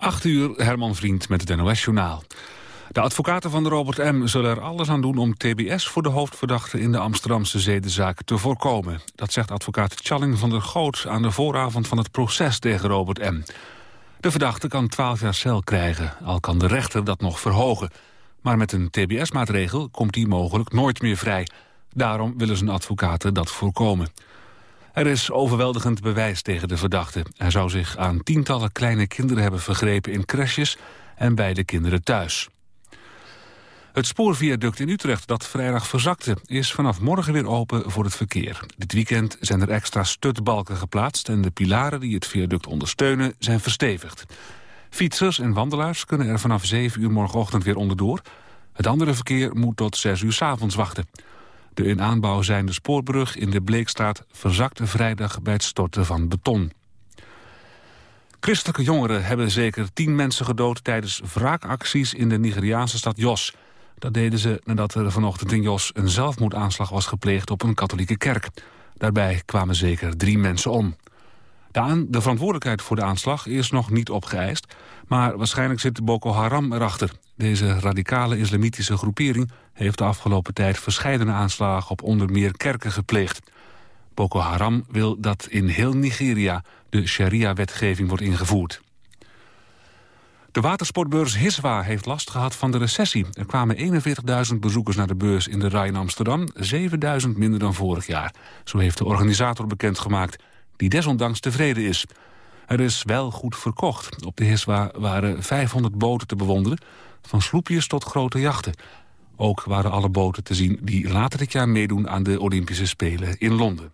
8 uur, Herman Vriend met het NOS-journaal. De advocaten van Robert M. zullen er alles aan doen om TBS voor de hoofdverdachte in de Amsterdamse zedenzaak te voorkomen. Dat zegt advocaat Challing van der Goot aan de vooravond van het proces tegen Robert M. De verdachte kan 12 jaar cel krijgen, al kan de rechter dat nog verhogen. Maar met een TBS-maatregel komt hij mogelijk nooit meer vrij. Daarom willen zijn advocaten dat voorkomen. Er is overweldigend bewijs tegen de verdachte. Hij zou zich aan tientallen kleine kinderen hebben vergrepen in crèches en bij de kinderen thuis. Het spoorviaduct in Utrecht dat vrijdag verzakte... is vanaf morgen weer open voor het verkeer. Dit weekend zijn er extra stutbalken geplaatst... en de pilaren die het viaduct ondersteunen zijn verstevigd. Fietsers en wandelaars kunnen er vanaf 7 uur morgenochtend weer onderdoor. Het andere verkeer moet tot 6 uur s avonds wachten. De in aanbouw zijnde spoorbrug in de Bleekstraat verzakte vrijdag bij het storten van beton. Christelijke jongeren hebben zeker tien mensen gedood tijdens wraakacties in de Nigeriaanse stad Jos. Dat deden ze nadat er vanochtend in Jos een zelfmoordaanslag was gepleegd op een katholieke kerk. Daarbij kwamen zeker drie mensen om. De, de verantwoordelijkheid voor de aanslag is nog niet opgeëist... maar waarschijnlijk zit Boko Haram erachter. Deze radicale islamitische groepering heeft de afgelopen tijd... verscheidene aanslagen op onder meer kerken gepleegd. Boko Haram wil dat in heel Nigeria de sharia-wetgeving wordt ingevoerd. De watersportbeurs Hiswa heeft last gehad van de recessie. Er kwamen 41.000 bezoekers naar de beurs in de Rij in Amsterdam, 7.000 minder dan vorig jaar. Zo heeft de organisator bekendgemaakt die desondanks tevreden is. Er is wel goed verkocht. Op de Hiswa waren 500 boten te bewonderen, van sloepjes tot grote jachten. Ook waren alle boten te zien die later dit jaar meedoen aan de Olympische Spelen in Londen.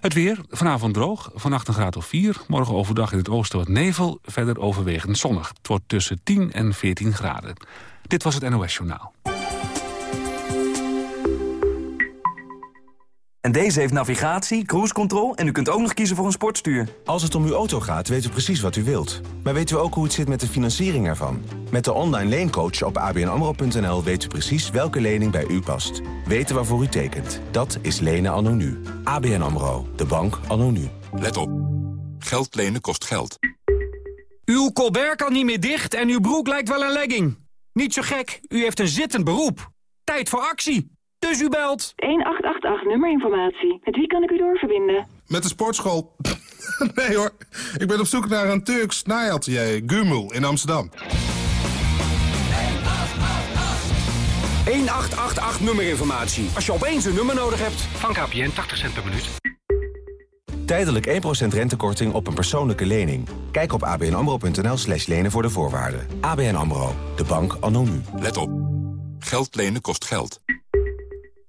Het weer, vanavond droog, vannacht een graad of 4. Morgen overdag in het oosten wat nevel, verder overwegend zonnig. Het wordt tussen 10 en 14 graden. Dit was het NOS Journaal. En deze heeft navigatie, cruise control en u kunt ook nog kiezen voor een sportstuur. Als het om uw auto gaat, weten we precies wat u wilt. Maar weten we ook hoe het zit met de financiering ervan? Met de online leencoach op abnamro.nl weet u precies welke lening bij u past. Weten waarvoor u tekent. Dat is lenen anno nu. ABN AMRO, de bank anno nu. Let op. Geld lenen kost geld. Uw colbert kan niet meer dicht en uw broek lijkt wel een legging. Niet zo gek, u heeft een zittend beroep. Tijd voor actie. Dus u belt. 1888 nummerinformatie. Met wie kan ik u doorverbinden? Met de sportschool. nee hoor, ik ben op zoek naar een Turks naaiatelier, Gumul, in Amsterdam. 1888 nummerinformatie. Als je opeens een nummer nodig hebt. Van KPN 80 cent per minuut. Tijdelijk 1% rentekorting op een persoonlijke lening. Kijk op abnamro.nl slash lenen voor de voorwaarden. ABN AMRO, de bank anno nu. Let op. Geld lenen kost geld.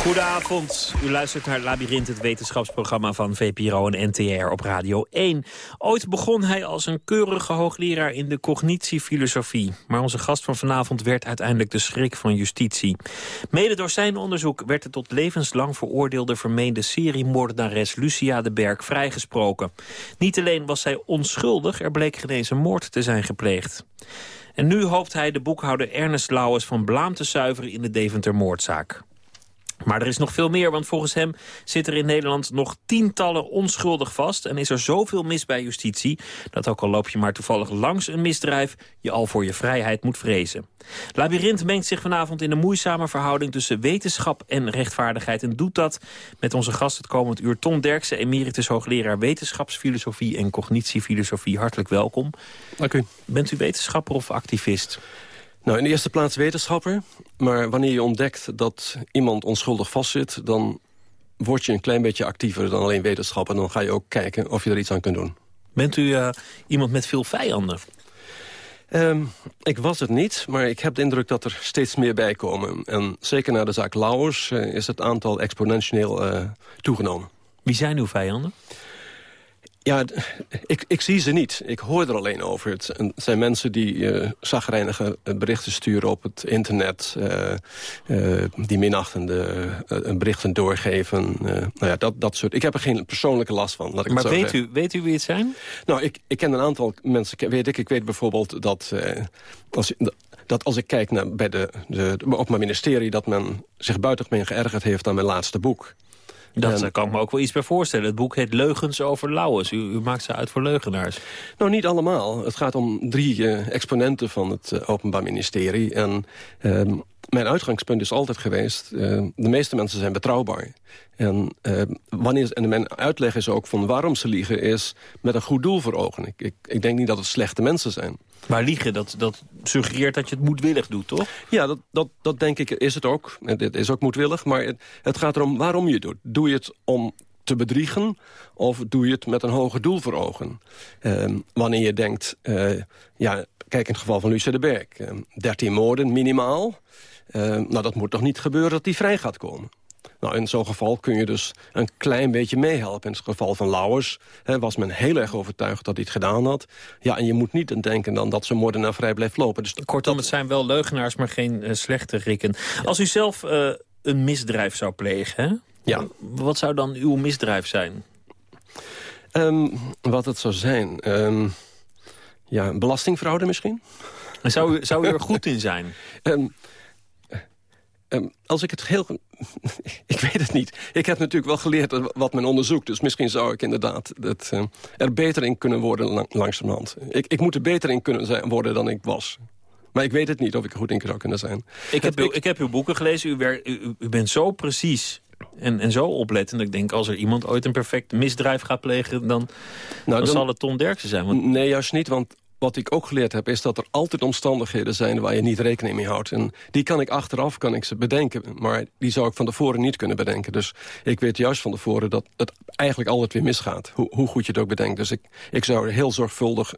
Goedenavond. U luistert naar Labyrinth, het wetenschapsprogramma van VPRO en NTR op Radio 1. Ooit begon hij als een keurige hoogleraar in de cognitiefilosofie. Maar onze gast van vanavond werd uiteindelijk de schrik van justitie. Mede door zijn onderzoek werd de tot levenslang veroordeelde vermeende seriemoordenares Lucia de Berg vrijgesproken. Niet alleen was zij onschuldig, er bleek geen een moord te zijn gepleegd. En nu hoopt hij de boekhouder Ernest Lauwers van blaam te zuiveren in de Deventer-moordzaak. Maar er is nog veel meer, want volgens hem zit er in Nederland nog tientallen onschuldig vast... en is er zoveel mis bij justitie... dat ook al loop je maar toevallig langs een misdrijf... je al voor je vrijheid moet vrezen. Labyrinth mengt zich vanavond in de moeizame verhouding... tussen wetenschap en rechtvaardigheid en doet dat met onze gast het komend uur... Ton Derksen, emeritus hoogleraar wetenschapsfilosofie en cognitiefilosofie. Hartelijk welkom. Dank u. Bent u wetenschapper of activist? Nou, in de eerste plaats wetenschapper. Maar wanneer je ontdekt dat iemand onschuldig vastzit... dan word je een klein beetje actiever dan alleen wetenschapper. Dan ga je ook kijken of je er iets aan kunt doen. Bent u uh, iemand met veel vijanden? Um, ik was het niet, maar ik heb de indruk dat er steeds meer bij komen. En zeker na de zaak Lauwers uh, is het aantal exponentieel uh, toegenomen. Wie zijn uw vijanden? Ja, ik, ik zie ze niet. Ik hoor er alleen over. Het zijn mensen die uh, zagrijnige berichten sturen op het internet. Uh, uh, die minachtende berichten doorgeven. nou ja, dat, dat soort. Ik heb er geen persoonlijke last van. Laat ik maar het weet, u, weet u wie het zijn? Nou, ik, ik ken een aantal mensen. Weet ik, ik weet bijvoorbeeld dat... als, dat als ik kijk naar bij de, de, op mijn ministerie... dat men zich buitengemeen geërgerd heeft aan mijn laatste boek. Dat en, kan ik me ook wel iets bij voorstellen. Het boek heet Leugens over Lauwers. U, u, maakt ze uit voor leugenaars. Nou, niet allemaal. Het gaat om drie uh, exponenten van het uh, Openbaar Ministerie. En uh, mijn uitgangspunt is altijd geweest... de meeste mensen zijn betrouwbaar. En, wanneer, en mijn uitleg is ook van waarom ze liegen... is met een goed doel voor ogen. Ik, ik, ik denk niet dat het slechte mensen zijn. Maar liegen, dat, dat suggereert dat je het moedwillig doet, toch? Ja, dat, dat, dat denk ik is het ook. Het is ook moedwillig, maar het, het gaat erom waarom je het doet. Doe je het om te bedriegen of doe je het met een hoger doel voor ogen? Uh, wanneer je denkt, uh, ja, kijk in het geval van Lucie de Berg... Uh, 13 moorden minimaal, nou dat moet toch niet gebeuren dat die vrij gaat komen? Nou, in zo'n geval kun je dus een klein beetje meehelpen. In het geval van Lauwers hè, was men heel erg overtuigd dat hij het gedaan had. Ja, en je moet niet denken dan dat zijn moordenaar vrij blijft lopen. Dus Kortom, het zijn wel leugenaars, maar geen uh, slechte rikken. Als u zelf uh, een misdrijf zou plegen, hè? Ja. wat zou dan uw misdrijf zijn? Um, wat het zou zijn? Um, ja, belastingfraude misschien? Zou u, zou u er goed in zijn? Um, Um, als ik het heel... ik weet het niet. Ik heb natuurlijk wel geleerd wat men onderzoekt. Dus misschien zou ik inderdaad het, uh, er beter in kunnen worden lang, langzamerhand. Ik, ik moet er beter in kunnen zijn, worden dan ik was. Maar ik weet het niet of ik er goed in zou kunnen zijn. Ik heb, uw, ik heb uw boeken gelezen. U, wer, u, u bent zo precies en, en zo oplettend. Ik denk, als er iemand ooit een perfect misdrijf gaat plegen... dan, nou, dan, dan zal het Tom Derksen zijn. Want... Nee, juist niet, want wat ik ook geleerd heb, is dat er altijd omstandigheden zijn... waar je niet rekening mee houdt. En die kan ik achteraf kan ik ze bedenken. Maar die zou ik van tevoren niet kunnen bedenken. Dus ik weet juist van tevoren dat het eigenlijk altijd weer misgaat. Hoe, hoe goed je het ook bedenkt. Dus ik, ik zou heel zorgvuldig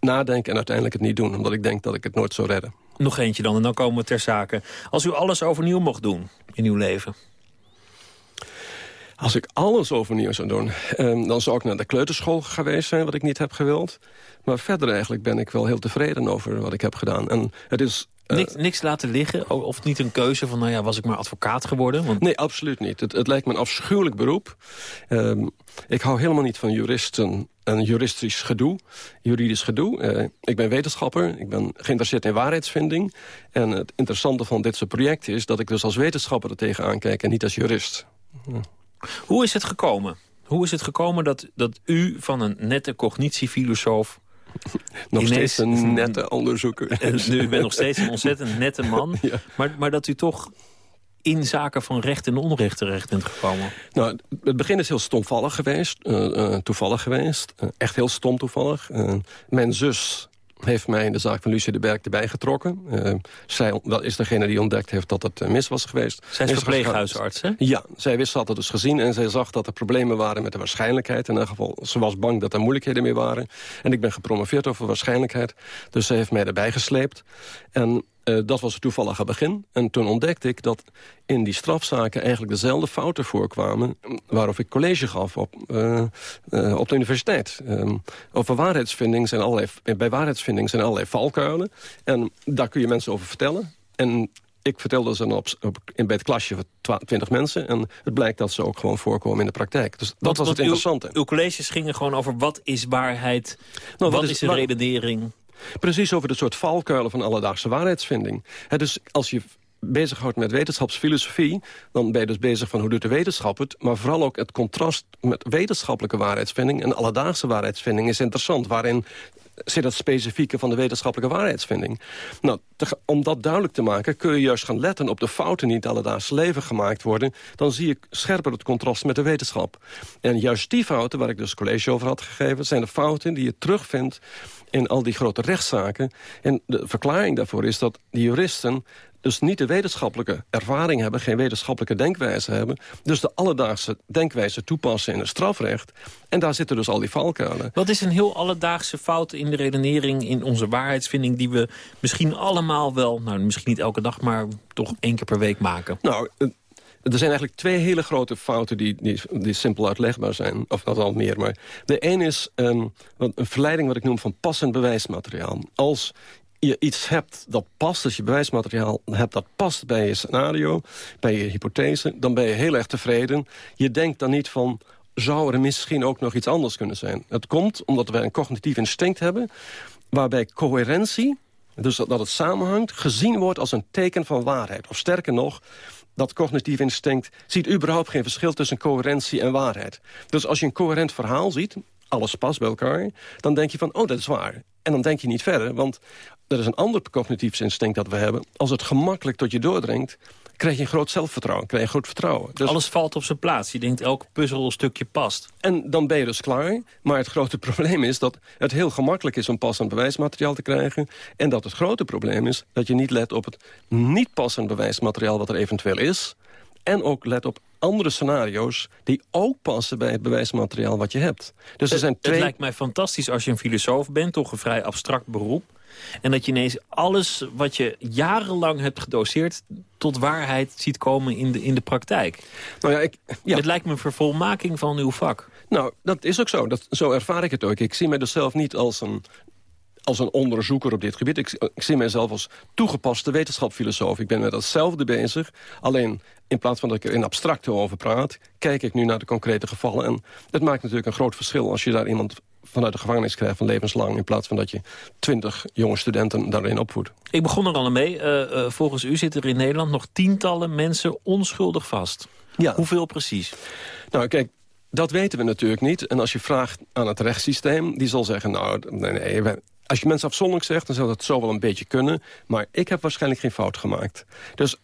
nadenken en uiteindelijk het niet doen. Omdat ik denk dat ik het nooit zou redden. Nog eentje dan, en dan komen we ter zake. Als u alles overnieuw mocht doen in uw leven... Als ik alles overnieuw zou doen, um, dan zou ik naar de kleuterschool geweest zijn... wat ik niet heb gewild. Maar verder eigenlijk ben ik wel heel tevreden over wat ik heb gedaan. En het is uh, niks, niks, laten liggen? Of niet een keuze van, nou ja, was ik maar advocaat geworden? Want... Nee, absoluut niet. Het, het, lijkt me een afschuwelijk beroep. Um, ik hou helemaal niet van juristen en juristisch gedoe, juridisch gedoe. Uh, ik ben wetenschapper, ik ben geïnteresseerd in waarheidsvinding. En het interessante van dit soort projecten is... dat ik dus als wetenschapper er tegenaan kijk en niet als jurist. Ja. Hoe is het gekomen? Hoe is het gekomen dat, dat u van een nette cognitiefilosoof... nog steeds een nette onderzoeker. u bent nog steeds een ontzettend nette man. Ja. Maar, maar dat u toch in zaken van recht en onrecht terecht bent gekomen? Nou, het begin is heel stomvallig geweest. Uh, uh, toevallig geweest. Uh, echt heel stom toevallig. mijn zus heeft mij in de zaak van Lucie de Berg erbij getrokken. Uh, zij dat is degene die ontdekt heeft dat het uh, mis was geweest. Zij is verpleeghuisarts, hè? Ja, zij wist, had het dus gezien en zij zag dat er problemen waren met de waarschijnlijkheid. In ieder geval, ze was bang dat er moeilijkheden mee waren. En ik ben gepromoveerd over waarschijnlijkheid. Dus zij heeft mij erbij gesleept. En uh, dat was het toevallige begin. En toen ontdekte ik dat in die strafzaken eigenlijk dezelfde fouten voorkwamen... waarop ik college gaf op, uh, uh, op de universiteit. Um, over waarheidsvinding zijn allerlei, bij waarheidsvinding zijn allerlei valkuilen. En daar kun je mensen over vertellen. En ik vertelde ze op, op, in, bij het klasje van 20 mensen. En het blijkt dat ze ook gewoon voorkomen in de praktijk. Dus dat wat, was het interessante. Uw, uw colleges gingen gewoon over wat is waarheid, nou, wat, wat is, een redenering... Precies over de soort valkuilen van alledaagse waarheidsvinding. He, dus als je bezighoudt met wetenschapsfilosofie... dan ben je dus bezig van hoe doet de wetenschap het... maar vooral ook het contrast met wetenschappelijke waarheidsvinding... en alledaagse waarheidsvinding is interessant... waarin zit het specifieke van de wetenschappelijke waarheidsvinding. Nou, om dat duidelijk te maken kun je juist gaan letten op de fouten die in het alledaagse leven gemaakt worden. Dan zie ik scherper het contrast met de wetenschap. En juist die fouten, waar ik dus college over had gegeven, zijn de fouten die je terugvindt in al die grote rechtszaken. En de verklaring daarvoor is dat die juristen dus niet de wetenschappelijke ervaring hebben... geen wetenschappelijke denkwijze hebben. Dus de alledaagse denkwijze toepassen in het strafrecht. En daar zitten dus al die valkuilen. Wat is een heel alledaagse fout in de redenering... in onze waarheidsvinding die we misschien allemaal wel... nou, misschien niet elke dag, maar toch één keer per week maken? Nou, er zijn eigenlijk twee hele grote fouten die, die, simpel uitlegbaar zijn. Of dat al meer. Maar de een is um, een verleiding wat ik noem van passend bewijsmateriaal. Als je iets hebt dat past, als je bewijsmateriaal hebt dat past bij je scenario, bij je hypothese, dan ben je heel erg tevreden. Je denkt dan niet van, zou er misschien ook nog iets anders kunnen zijn? Het komt omdat wij een cognitief instinct hebben, waarbij coherentie, dus dat het samenhangt, gezien wordt als een teken van waarheid. Of sterker nog, dat cognitief instinct ziet überhaupt geen verschil tussen coherentie en waarheid. Dus als je een coherent verhaal ziet, alles past bij elkaar... dan denk je van, oh, dat is waar. En dan denk je niet verder, want er is een ander cognitief instinct dat we hebben. Als het gemakkelijk tot je doordringt, krijg je een groot zelfvertrouwen, krijg je groot vertrouwen. Dus... Alles valt op zijn plaats. Je denkt elk puzzelstukje past. En dan ben je dus klaar. Maar het grote probleem is dat het heel gemakkelijk is om passend bewijsmateriaal te krijgen. En dat het grote probleem is dat je niet let op het niet passend bewijsmateriaal wat er eventueel is. En ook let op andere scenario's die ook passen bij het bewijsmateriaal wat je hebt. Dus er zijn twee... Het lijkt mij fantastisch als je een filosoof bent, toch een vrij abstract beroep. En dat je ineens alles wat je jarenlang hebt gedoseerd... tot waarheid ziet komen in de, in de praktijk. Nou ja, ik, ja. Het lijkt me een vervolmaking van uw vak. Nou, dat is ook zo. Dat, zo ervaar ik het ook. Ik zie mij dus zelf niet als een als een onderzoeker op dit gebied. Ik, ik zie mijzelf als toegepaste wetenschapsfilosoof. Ik ben met datzelfde bezig. Alleen in plaats van dat ik er in abstracte over praat... kijk ik nu naar de concrete gevallen. En het maakt natuurlijk een groot verschil als je daar iemand vanuit de gevangenis krijgt van levenslang... in plaats van dat je twintig jonge studenten daarin opvoedt. Ik begon er al mee. Uh, uh, volgens u zitten er in Nederland nog tientallen mensen onschuldig vast. Ja. Hoeveel precies? Nou, kijk, dat weten we natuurlijk niet. En als je vraagt aan het rechtssysteem, die zal zeggen... nou, nee, nee, als je mensen afzonderlijk zegt, dan zou dat zo wel een beetje kunnen. Maar ik heb waarschijnlijk geen fout gemaakt. Dus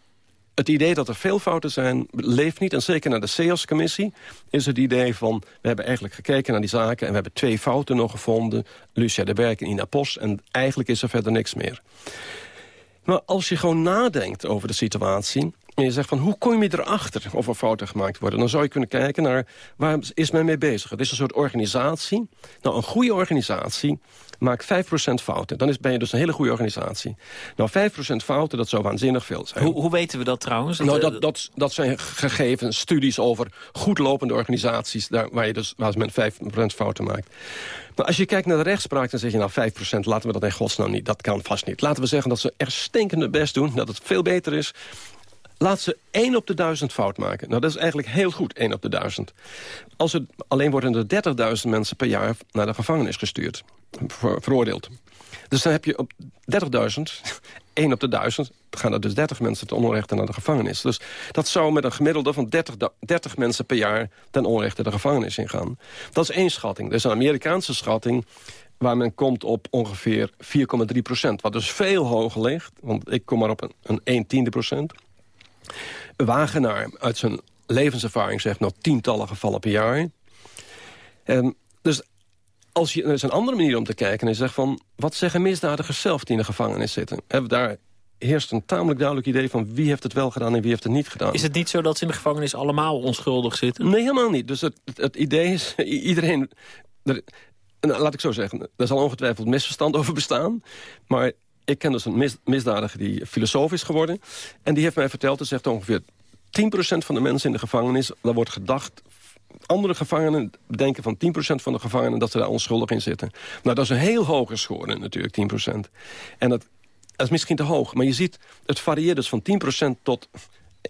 het idee dat er veel fouten zijn, leeft niet. En zeker naar de CEOS-commissie is het idee van... we hebben eigenlijk gekeken naar die zaken... en we hebben twee fouten nog gevonden. Lucia de Berk en Ina Pos. En eigenlijk is er verder niks meer. Maar als je gewoon nadenkt over de situatie... en je zegt van hoe kom je erachter of er fouten gemaakt worden... dan zou je kunnen kijken naar waar is men mee bezig. Het is een soort organisatie. Nou, een goede organisatie maak 5% fouten. Dan is, ben je dus een hele goede organisatie. Nou, 5% fouten, dat zou waanzinnig veel zijn. Hoe, hoe weten we dat trouwens? Nou, dat, dat, dat zijn gegeven studies over goed lopende organisaties... Daar, waar, je dus, waar men 5% fouten maakt. Maar als je kijkt naar de rechtspraak, dan zeg je nou 5%, laten we dat in godsnaam niet. Dat kan vast niet. Laten we zeggen dat ze er stinkende best doen, dat het veel beter is. Laat ze 1 op de 1000 fout maken. Nou, dat is eigenlijk heel goed, 1 op de 1000. Als het, alleen worden er 30.000 mensen per jaar naar de gevangenis gestuurd veroordeeld. Dus dan heb je op 30.000, 1 op de 1000, gaan er dus 30 mensen ten onrechte naar de gevangenis. Dus dat zou met een gemiddelde van 30, 30 mensen per jaar ten onrechte de gevangenis ingaan. Dat is één schatting. Er is een Amerikaanse schatting waar men komt op ongeveer 4,3 procent. Wat dus veel hoger ligt, want ik kom maar op een, een 1 tiende procent. Wagenaar uit zijn levenservaring zegt nog tientallen gevallen per jaar. Um, dus als je, er is een andere manier om te kijken en je zegt van... wat zeggen misdadigers zelf die in de gevangenis zitten? Hebben daar heerst een tamelijk duidelijk idee van wie heeft het wel gedaan en wie heeft het niet gedaan. Is het niet zo dat ze in de gevangenis allemaal onschuldig zitten? Nee, helemaal niet. Dus het, het, idee is, iedereen... Er, nou, laat ik zo zeggen, er zal ongetwijfeld misverstand over bestaan. Maar ik ken dus een mis, misdadiger die filosoof is geworden. En die heeft mij verteld, er zegt ongeveer 10% van de mensen in de gevangenis... daar wordt gedacht andere gevangenen denken van 10% van de gevangenen... dat ze daar onschuldig in zitten. Nou, dat is een heel hoge score natuurlijk, 10%. En dat, dat is misschien te hoog. Maar je ziet, het varieert dus van 10% tot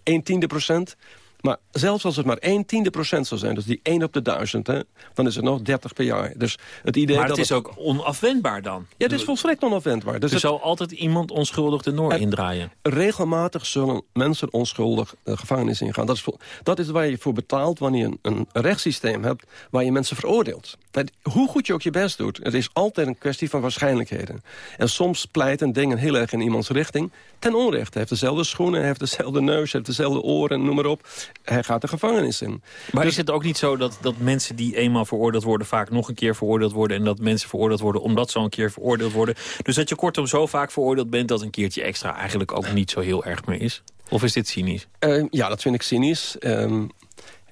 1 tiende procent. Maar zelfs als het maar 1 tiende procent zou zijn, dus die 1 op de duizend... Hè, dan is het nog 30 per jaar. Dus het idee maar het is ook onafwendbaar dan? Ja, het is volstrekt onafwendbaar. Dus er zal altijd iemand onschuldig de noor indraaien? Regelmatig zullen mensen onschuldig de gevangenis ingaan. Dat is, dat is waar je voor betaalt wanneer je een, een rechtssysteem hebt... waar je mensen veroordeelt. Dat, hoe goed je ook je best doet, het is altijd een kwestie van waarschijnlijkheden. En soms pleiten dingen heel erg in iemands richting. Ten onrechte. Hij heeft dezelfde schoenen, heeft dezelfde neus, heeft dezelfde oren, noem maar op. hij gaat de gevangenis in. Maar Dus- is het ook niet zo dat, dat mensen die eenmaal veroordeeld worden... vaak nog een keer veroordeeld worden... en dat mensen veroordeeld worden omdat ze al een keer veroordeeld worden? Dus dat je kortom zo vaak veroordeeld bent... dat een keertje extra eigenlijk ook niet zo heel erg meer is? Of is dit cynisch? Eh, ja, dat vind ik cynisch. Ehm,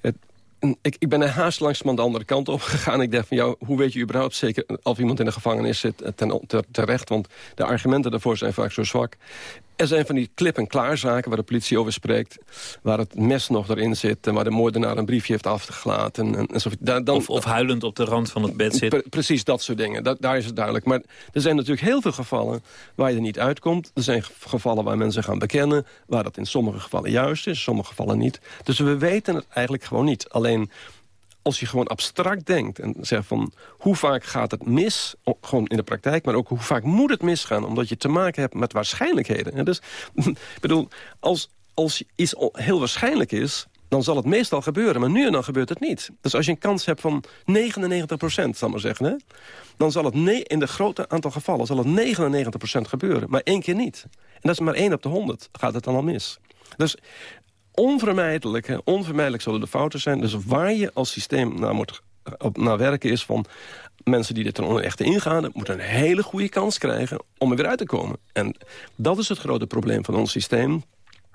het, ik, ik ben er haast langzaam de andere kant op gegaan. Ik dacht van, jou, hoe weet je überhaupt zeker of iemand in de gevangenis zit eh, ten, ter- terecht? Want de argumenten daarvoor zijn vaak zo zwak. Er zijn van die klip-en-klaar zaken waar de politie over spreekt. Waar het mes nog erin zit en waar de moordenaar een briefje heeft afgelaten. En, en zo, daar, dan, Of, of huilend op de rand van het bed zit? Pre- precies dat soort dingen. Daar is het duidelijk. Maar er zijn natuurlijk heel veel gevallen waar je er niet uitkomt. Er zijn ge- gevallen waar mensen gaan bekennen... waar dat in sommige gevallen juist is, in sommige gevallen niet. Dus we weten het eigenlijk gewoon niet. Alleen als je gewoon abstract denkt en zegt van... hoe vaak gaat het mis, gewoon in de praktijk... maar ook hoe vaak moet het misgaan... omdat je te maken hebt met waarschijnlijkheden. En dus, ik bedoel, als, als iets heel waarschijnlijk is dan zal het meestal gebeuren. Maar nu en dan gebeurt het niet. Dus als je een kans hebt van 99 procent, zal ik maar zeggen... Hè, dan zal het in de grote aantal gevallen zal het 99 procent gebeuren. Maar één keer niet. En dat is maar één op de 100 gaat het dan al mis. Dus onvermijdelijk, onvermijdelijk zullen er fouten zijn. Dus waar je als systeem naar moet op, naar werken is van... mensen die er ten onrechte ingaan... moeten een hele goede kans krijgen om er weer uit te komen. En dat is het grote probleem van ons systeem.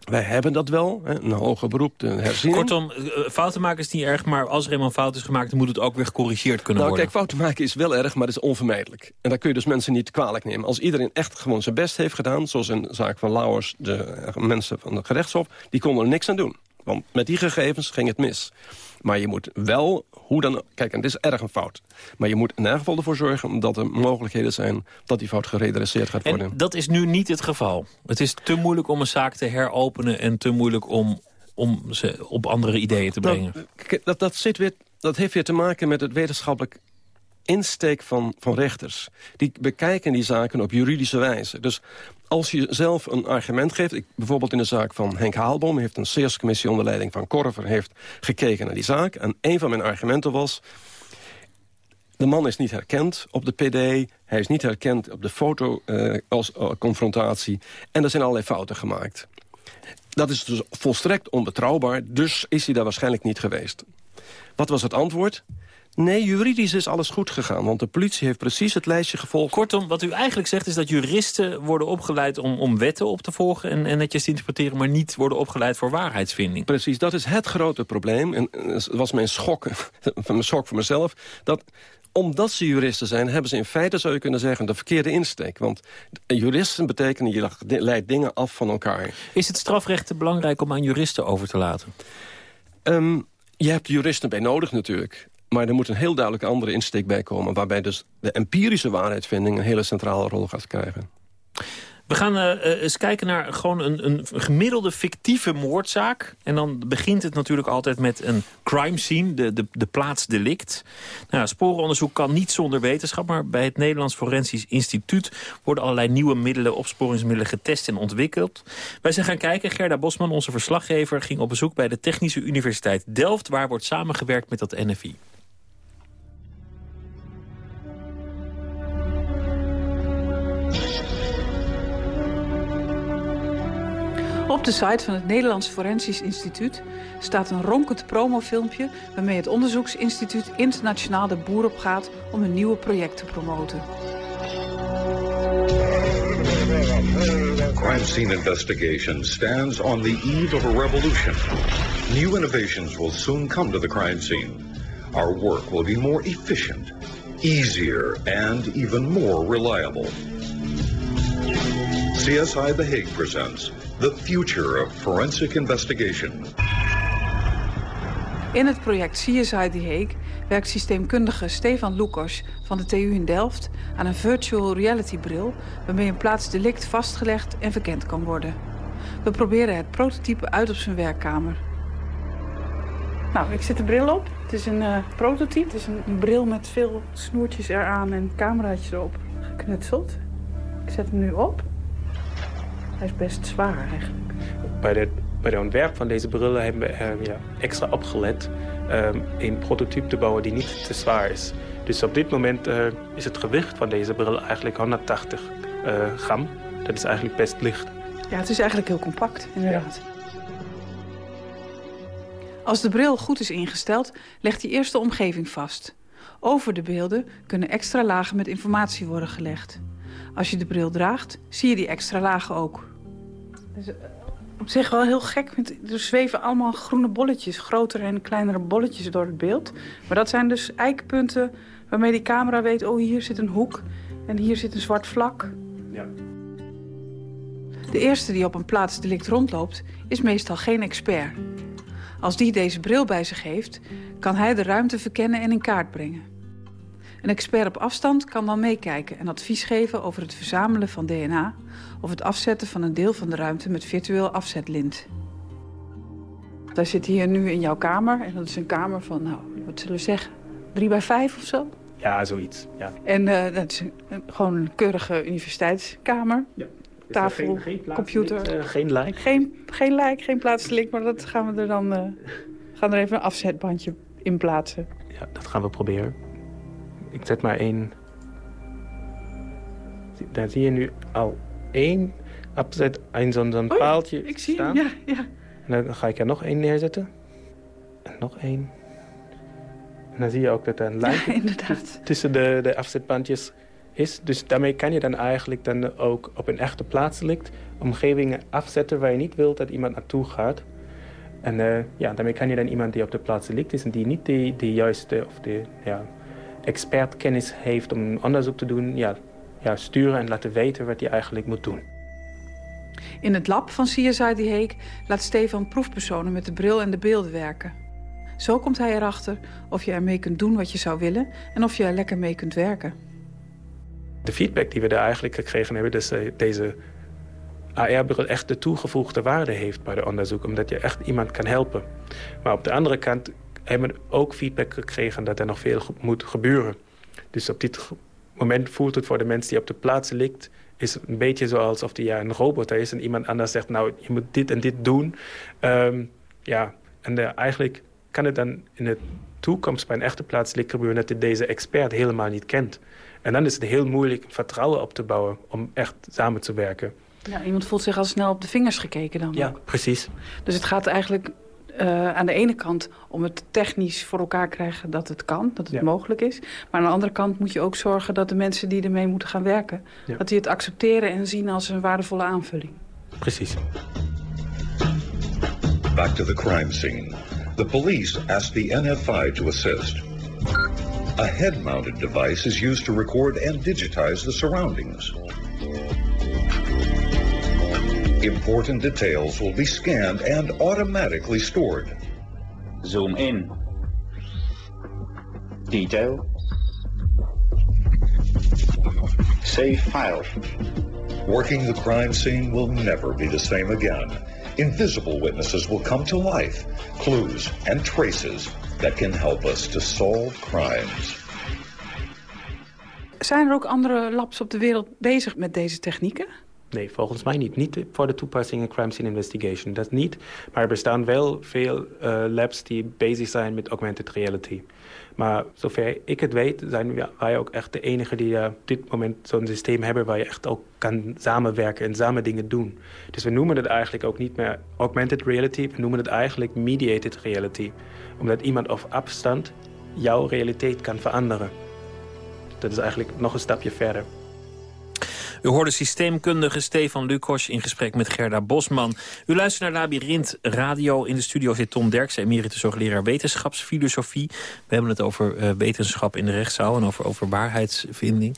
Wij hebben dat wel, een hoger beroep, de herziening. Kortom, eh, fouten maken is niet erg, maar als er eenmaal een fout is gemaakt... dan moet het ook weer gecorrigeerd kunnen Nou, worden. kijk, fouten maken is wel erg, maar dat is onvermijdelijk. En daar kun je dus mensen niet kwalijk nemen. Als iedereen echt gewoon zijn best heeft gedaan... zoals in de zaak van Lauwers, de eh, mensen van het gerechtshof... die konden er niks aan doen. Want met die gegevens ging het mis. Maar je moet wel, hoe dan... Kijk, en het is erg een fout. Maar je moet in ieder geval ervoor zorgen dat er mogelijkheden zijn... dat die fout geredresseerd gaat worden. En dat is nu niet het geval. Het is te moeilijk om een zaak te heropenen... en te moeilijk om, om ze op andere ideeën te brengen. Nou, dat, dat, zit weer, dat heeft weer te maken met het wetenschappelijk insteek van, van rechters. Die bekijken die zaken op juridische wijze. Dus als je zelf een argument geeft... Ik, bijvoorbeeld in de zaak van Henk Haalboom... heeft een CERS-commissie onder leiding van Korver... heeft gekeken naar die zaak. En een van mijn argumenten was... De man is niet herkend op de PD. Hij is niet herkend op de foto eh, eh, confrontatie. En er zijn allerlei fouten gemaakt. Dat is dus volstrekt onbetrouwbaar. Dus is hij daar waarschijnlijk niet geweest. Wat was het antwoord? Nee, juridisch is alles goed gegaan. Want de politie heeft precies het lijstje gevolgd. Kortom, wat u eigenlijk zegt is dat juristen worden opgeleid om, om wetten op te volgen... En, en netjes te interpreteren, maar niet worden opgeleid voor waarheidsvinding. Precies, dat is het grote probleem. En het was mijn schok, mijn schok voor mezelf... dat omdat ze juristen zijn, hebben ze in feite, zou je kunnen zeggen... de verkeerde insteek. Want juristen betekenen, je leidt dingen af van elkaar. Is het strafrecht belangrijk om aan juristen over te laten? Ehm, je hebt juristen bij nodig natuurlijk. Maar er moet een heel duidelijke andere insteek bij komen... waarbij dus de empirische waarheidsvinding een hele centrale rol gaat krijgen. We gaan uh, uh, eens kijken naar gewoon een, een, gemiddelde fictieve moordzaak. En dan begint het natuurlijk altijd met een crime scene, de, de, de plaatsdelict. Nou, sporenonderzoek kan niet zonder wetenschap... maar bij het Nederlands Forensisch Instituut... worden allerlei nieuwe middelen, opsporingsmiddelen getest en ontwikkeld. Wij zijn gaan kijken. Gerda Bosman, onze verslaggever, ging op bezoek... bij de Technische Universiteit Delft... waar wordt samengewerkt met dat NFI. Op de site van het Nederlands Forensisch Instituut staat een ronkend promofilmpje... waarmee het onderzoeksinstituut internationaal de boer op gaat om een nieuwe project te promoten. Crime scene investigation stands on the eve of a revolution. New innovations will soon come to the crime scene. Our work will be more efficient, easier, and even more reliable. CSI The Hague presents The Future of Forensic Investigation. In het project CSI The Hague werkt systeemkundige Stefan Lukos van de TU in Delft aan een virtual reality bril waarmee een plaatsdelict vastgelegd en verkend kan worden. We proberen het prototype uit op zijn werkkamer. Nou, ik zet de bril op. Het is een uh, prototype. Het is een, een, bril met veel snoertjes eraan en cameraatjes erop geknutseld. Ik zet hem nu op. Hij is best zwaar eigenlijk. Bij de, bij de ontwerp van deze brillen hebben we um, ja, extra opgelet um, een prototype te bouwen die niet te zwaar is. Dus op dit moment uh, is het gewicht van deze bril eigenlijk 180 uh, gram. Dat is eigenlijk best licht. Ja, het is eigenlijk heel compact, inderdaad. Ja. Als de bril goed is ingesteld, legt hij eerst de omgeving vast. Over de beelden kunnen extra lagen met informatie worden gelegd. Als je de bril draagt, zie je die extra lagen ook. Dus, uh, op zich wel heel gek. Er zweven allemaal groene bolletjes, grotere en kleinere bolletjes door het beeld. Maar dat zijn dus eikpunten waarmee die camera weet... oh, hier zit een hoek en hier zit een zwart vlak. Ja. De eerste die op een plaatsdelict rondloopt, is meestal geen expert. Als die deze bril bij zich heeft, kan hij de ruimte verkennen en in kaart brengen. Een expert op afstand kan dan meekijken en advies geven over het verzamelen van DNA... of het afzetten van een deel van de ruimte met virtueel afzetlint. Wij zitten hier nu in jouw kamer en dat is een kamer van, nou, wat zullen we zeggen, drie bij vijf of zo? Ja, zoiets. Ja. En uh, dat is gewoon een keurige universiteitskamer. Ja. Tafel, geen, geen computer. Uh, geen lijk? Geen, geen lijk, geen plaatselijk, maar dat gaan we er dan... Uh, gaan er even een afzetbandje in plaatsen. Ja, dat gaan we proberen. Ik zet maar één... Daar zie je nu al één afzet, een zo'n zo paaltje ik zie staan. Hem, ja, ja. En dan ga ik er nog één neerzetten. En nog één. En dan zie je ook dat er een lijn ja, tussen de, de afzetbandjes is. Dus daarmee kan je dan eigenlijk dan ook op een echte plaats ligt... omgevingen afzetten waar je niet wilt dat iemand naartoe gaat. En uh, ja, daarmee kan je dan iemand die op de plaats ligt is... en die niet de, de juiste of de ja, expertkennis heeft om onderzoek te doen... Ja, ja, sturen en laten weten wat hij eigenlijk moet doen. In het lab van CSI Die Heek laat Stefan proefpersonen met de bril en de beelden werken. Zo komt hij erachter of je ermee kunt doen wat je zou willen... en of je er lekker mee kunt werken. De feedback die we daar eigenlijk gekregen hebben... is dat deze AR-bril echt de toegevoegde waarde heeft bij de onderzoek... omdat je echt iemand kan helpen. Maar op de andere kant hebben ook feedback gekregen... dat er nog veel moet gebeuren. Dus op dit moment voelt het voor de mensen die op de plaats ligt... is een beetje zoals of die ja, een robot is... en iemand anders zegt, nou, je moet dit en dit doen. Um, ja, en uh, eigenlijk kan het dan in de toekomst bij een echte plaats gebeuren... dat je deze expert helemaal niet kent. En dan is het heel moeilijk vertrouwen op te bouwen om echt samen te werken. Ja, iemand voelt zich al snel op de vingers gekeken dan Ja, ook. precies. Dus het gaat eigenlijk uh, aan de ene kant om het technisch voor elkaar krijgen dat het kan, dat het ja. mogelijk is. Maar aan de andere kant moet je ook zorgen dat de mensen die ermee moeten gaan werken... Ja. dat die het accepteren en zien als een waardevolle aanvulling. Precies. Back to the crime scene. The police asked the NFI to assist. A head-mounted device is used to record and digitize the surroundings. Important details will be scanned and automatically stored. Zoom in. Detail. Save file. Working the crime scene will never be the same again. Invisible witnesses will come to life, clues and traces that can help us to solve crimes. Zijn er ook andere labs op de wereld bezig met deze technieken? Nee, volgens mij niet. Niet voor de toepassing in crime scene investigation. Dat niet. Maar er bestaan wel veel uh, labs die bezig zijn met augmented reality. Maar zover ik het weet, zijn wij ook echt de enige die uh, op dit moment zo'n systeem hebben... waar je echt ook kan samenwerken en samen dingen doen. Dus we noemen het eigenlijk ook niet meer augmented reality. We noemen het eigenlijk mediated reality. Omdat iemand op afstand jouw realiteit kan veranderen. Dat is eigenlijk nog een stapje verder. U hoorde systeemkundige Stefan Lukos in gesprek met Gerda Bosman. U luistert naar Labyrinth Radio. In de studio zit Tom Derksen, emeritus hoogleraar wetenschapsfilosofie. We hebben het over uh, wetenschap in de rechtszaal en over, waarheidsvinding.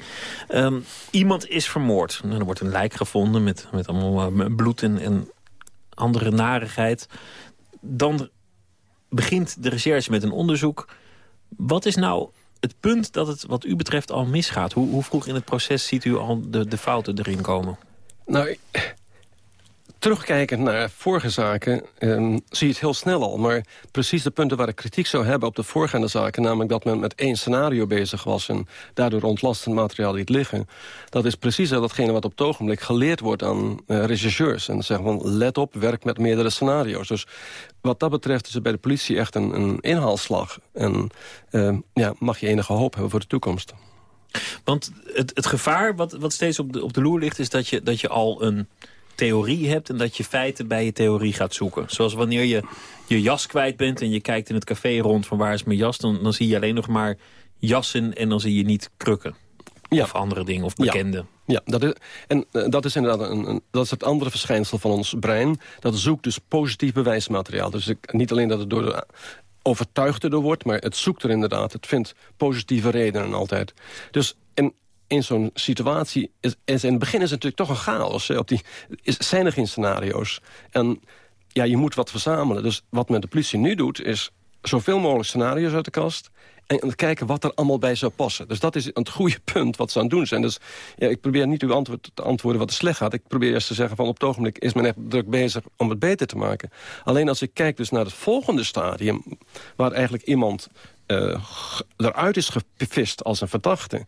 Um, iemand is vermoord. Nou, er wordt een lijk gevonden met, met allemaal uh, bloed en, en andere narigheid. Dan begint de recherche met een onderzoek. Wat is nou het punt dat het wat u betreft al misgaat? Hoe, hoe vroeg in het proces ziet u al de, de fouten erin komen? Nou, terugkijkend naar vorige zaken um, zie je het heel snel al. Maar precies de punten waar ik kritiek zou hebben op de voorgaande zaken... namelijk dat men met één scenario bezig was... en daardoor ontlastend materiaal liet liggen... dat is precies datgene wat op het ogenblik geleerd wordt aan uh, rechercheurs. En zeggen van, let op, werk met meerdere scenario's. Dus wat dat betreft is er bij de politie echt een, een inhaalslag. En uh, ja, mag je enige hoop hebben voor de toekomst. Want het, het gevaar wat, wat steeds op de, op de loer ligt... is dat je, dat je al een theorie hebt... en dat je feiten bij je theorie gaat zoeken. Zoals wanneer je je jas kwijt bent en je kijkt in het café rond... van waar is mijn jas, dan, dan zie je alleen nog maar jassen... en dan zie je niet krukken. Of andere dingen, of bekende. Ja, dat is, en uh, dat is inderdaad een, een, dat is het andere verschijnsel van ons brein. Dat zoekt dus positief bewijsmateriaal. Dus ik, niet alleen dat het door de overtuigd door wordt... maar het zoekt er inderdaad. Het vindt positieve redenen altijd. Dus in, in zo'n situatie... Is, is, in het begin is het natuurlijk toch een chaos. Op die, is, zijn er geen scenario's. En ja, je moet wat verzamelen. Dus wat men de politie nu doet, is zoveel mogelijk scenario's uit de kast en kijken wat er allemaal bij zou passen. Dus dat is het goede punt wat ze aan het doen zijn. Dus ja, ik probeer niet uw antwoord te antwoorden wat er slecht gaat. Ik probeer eerst te zeggen van op het ogenblik is men echt druk bezig om het beter te maken. Alleen als ik kijk dus naar het volgende stadium... waar eigenlijk iemand uh, eruit is gevist als een verdachte...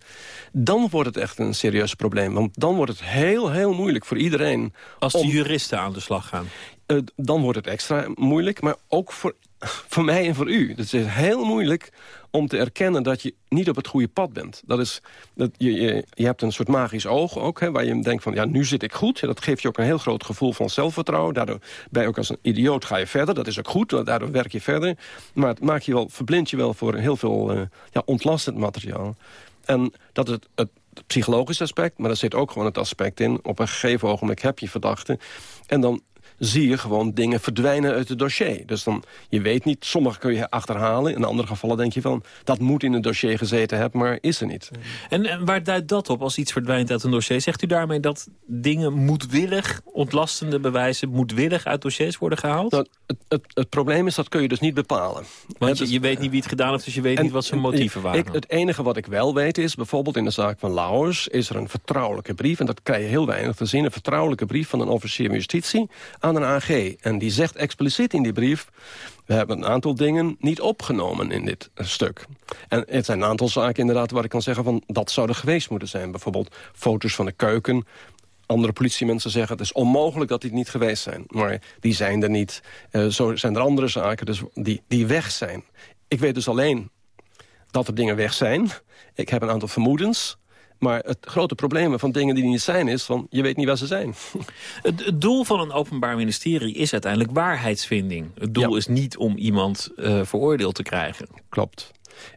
dan wordt het echt een serieus probleem. Want dan wordt het heel, heel moeilijk voor iedereen... Als de juristen aan de slag gaan. Uh, dan wordt het extra moeilijk, maar ook voor, voor mij en voor u. Het is heel moeilijk om te erkennen dat je niet op het goede pad bent. Dat is, dat je, je, je hebt een soort magisch oog ook, hè, waar je denkt van... ja, nu zit ik goed. dat geeft je ook een heel groot gevoel van zelfvertrouwen. Daardoor ben je ook als een idioot ga je verder. Dat is ook goed, daardoor werk je verder. Maar het maakt je wel, verblindt je wel voor heel veel uh, ja, ontlastend materiaal. En dat het, het psychologische aspect, maar er zit ook gewoon het aspect in. Op een gegeven ogenblik heb je verdachten. En dan zie je gewoon dingen verdwijnen uit het dossier. Dus dan, je weet niet, sommige kun je achterhalen. In andere gevallen denk je van, dat moet in het dossier gezeten hebben, maar is er niet. En, en waar duidt dat op als iets verdwijnt uit een dossier? Zegt u daarmee dat dingen moedwillig, ontlastende bewijzen... moedwillig uit dossiers worden gehaald? Nou, het, het, het, probleem is, dat kun je dus niet bepalen. Want je, je weet niet wie het gedaan heeft, dus je weet niet wat zijn motieven waren. Ik, het enige wat ik wel weet is, bijvoorbeeld in de zaak van Lauwers... is er een vertrouwelijke brief, en dat krijg je heel weinig te zien... een vertrouwelijke brief van een officier van justitie aan een AG. En die zegt expliciet in die brief... we hebben een aantal dingen niet opgenomen in dit stuk. En het zijn een aantal zaken inderdaad waar ik kan zeggen... van dat zou er geweest moeten zijn. Bijvoorbeeld foto's van de keuken... Andere politiemensen zeggen het is onmogelijk dat die niet geweest zijn. Maar die zijn er niet. Uh, zo zijn er andere zaken dus die, die weg zijn. Ik weet dus alleen dat er dingen weg zijn. Ik heb een aantal vermoedens. Maar het grote probleem van dingen die niet zijn is... van je weet niet waar ze zijn. Het, doel van een openbaar ministerie is uiteindelijk waarheidsvinding. Het doel is niet om iemand uh, veroordeeld te krijgen. Klopt.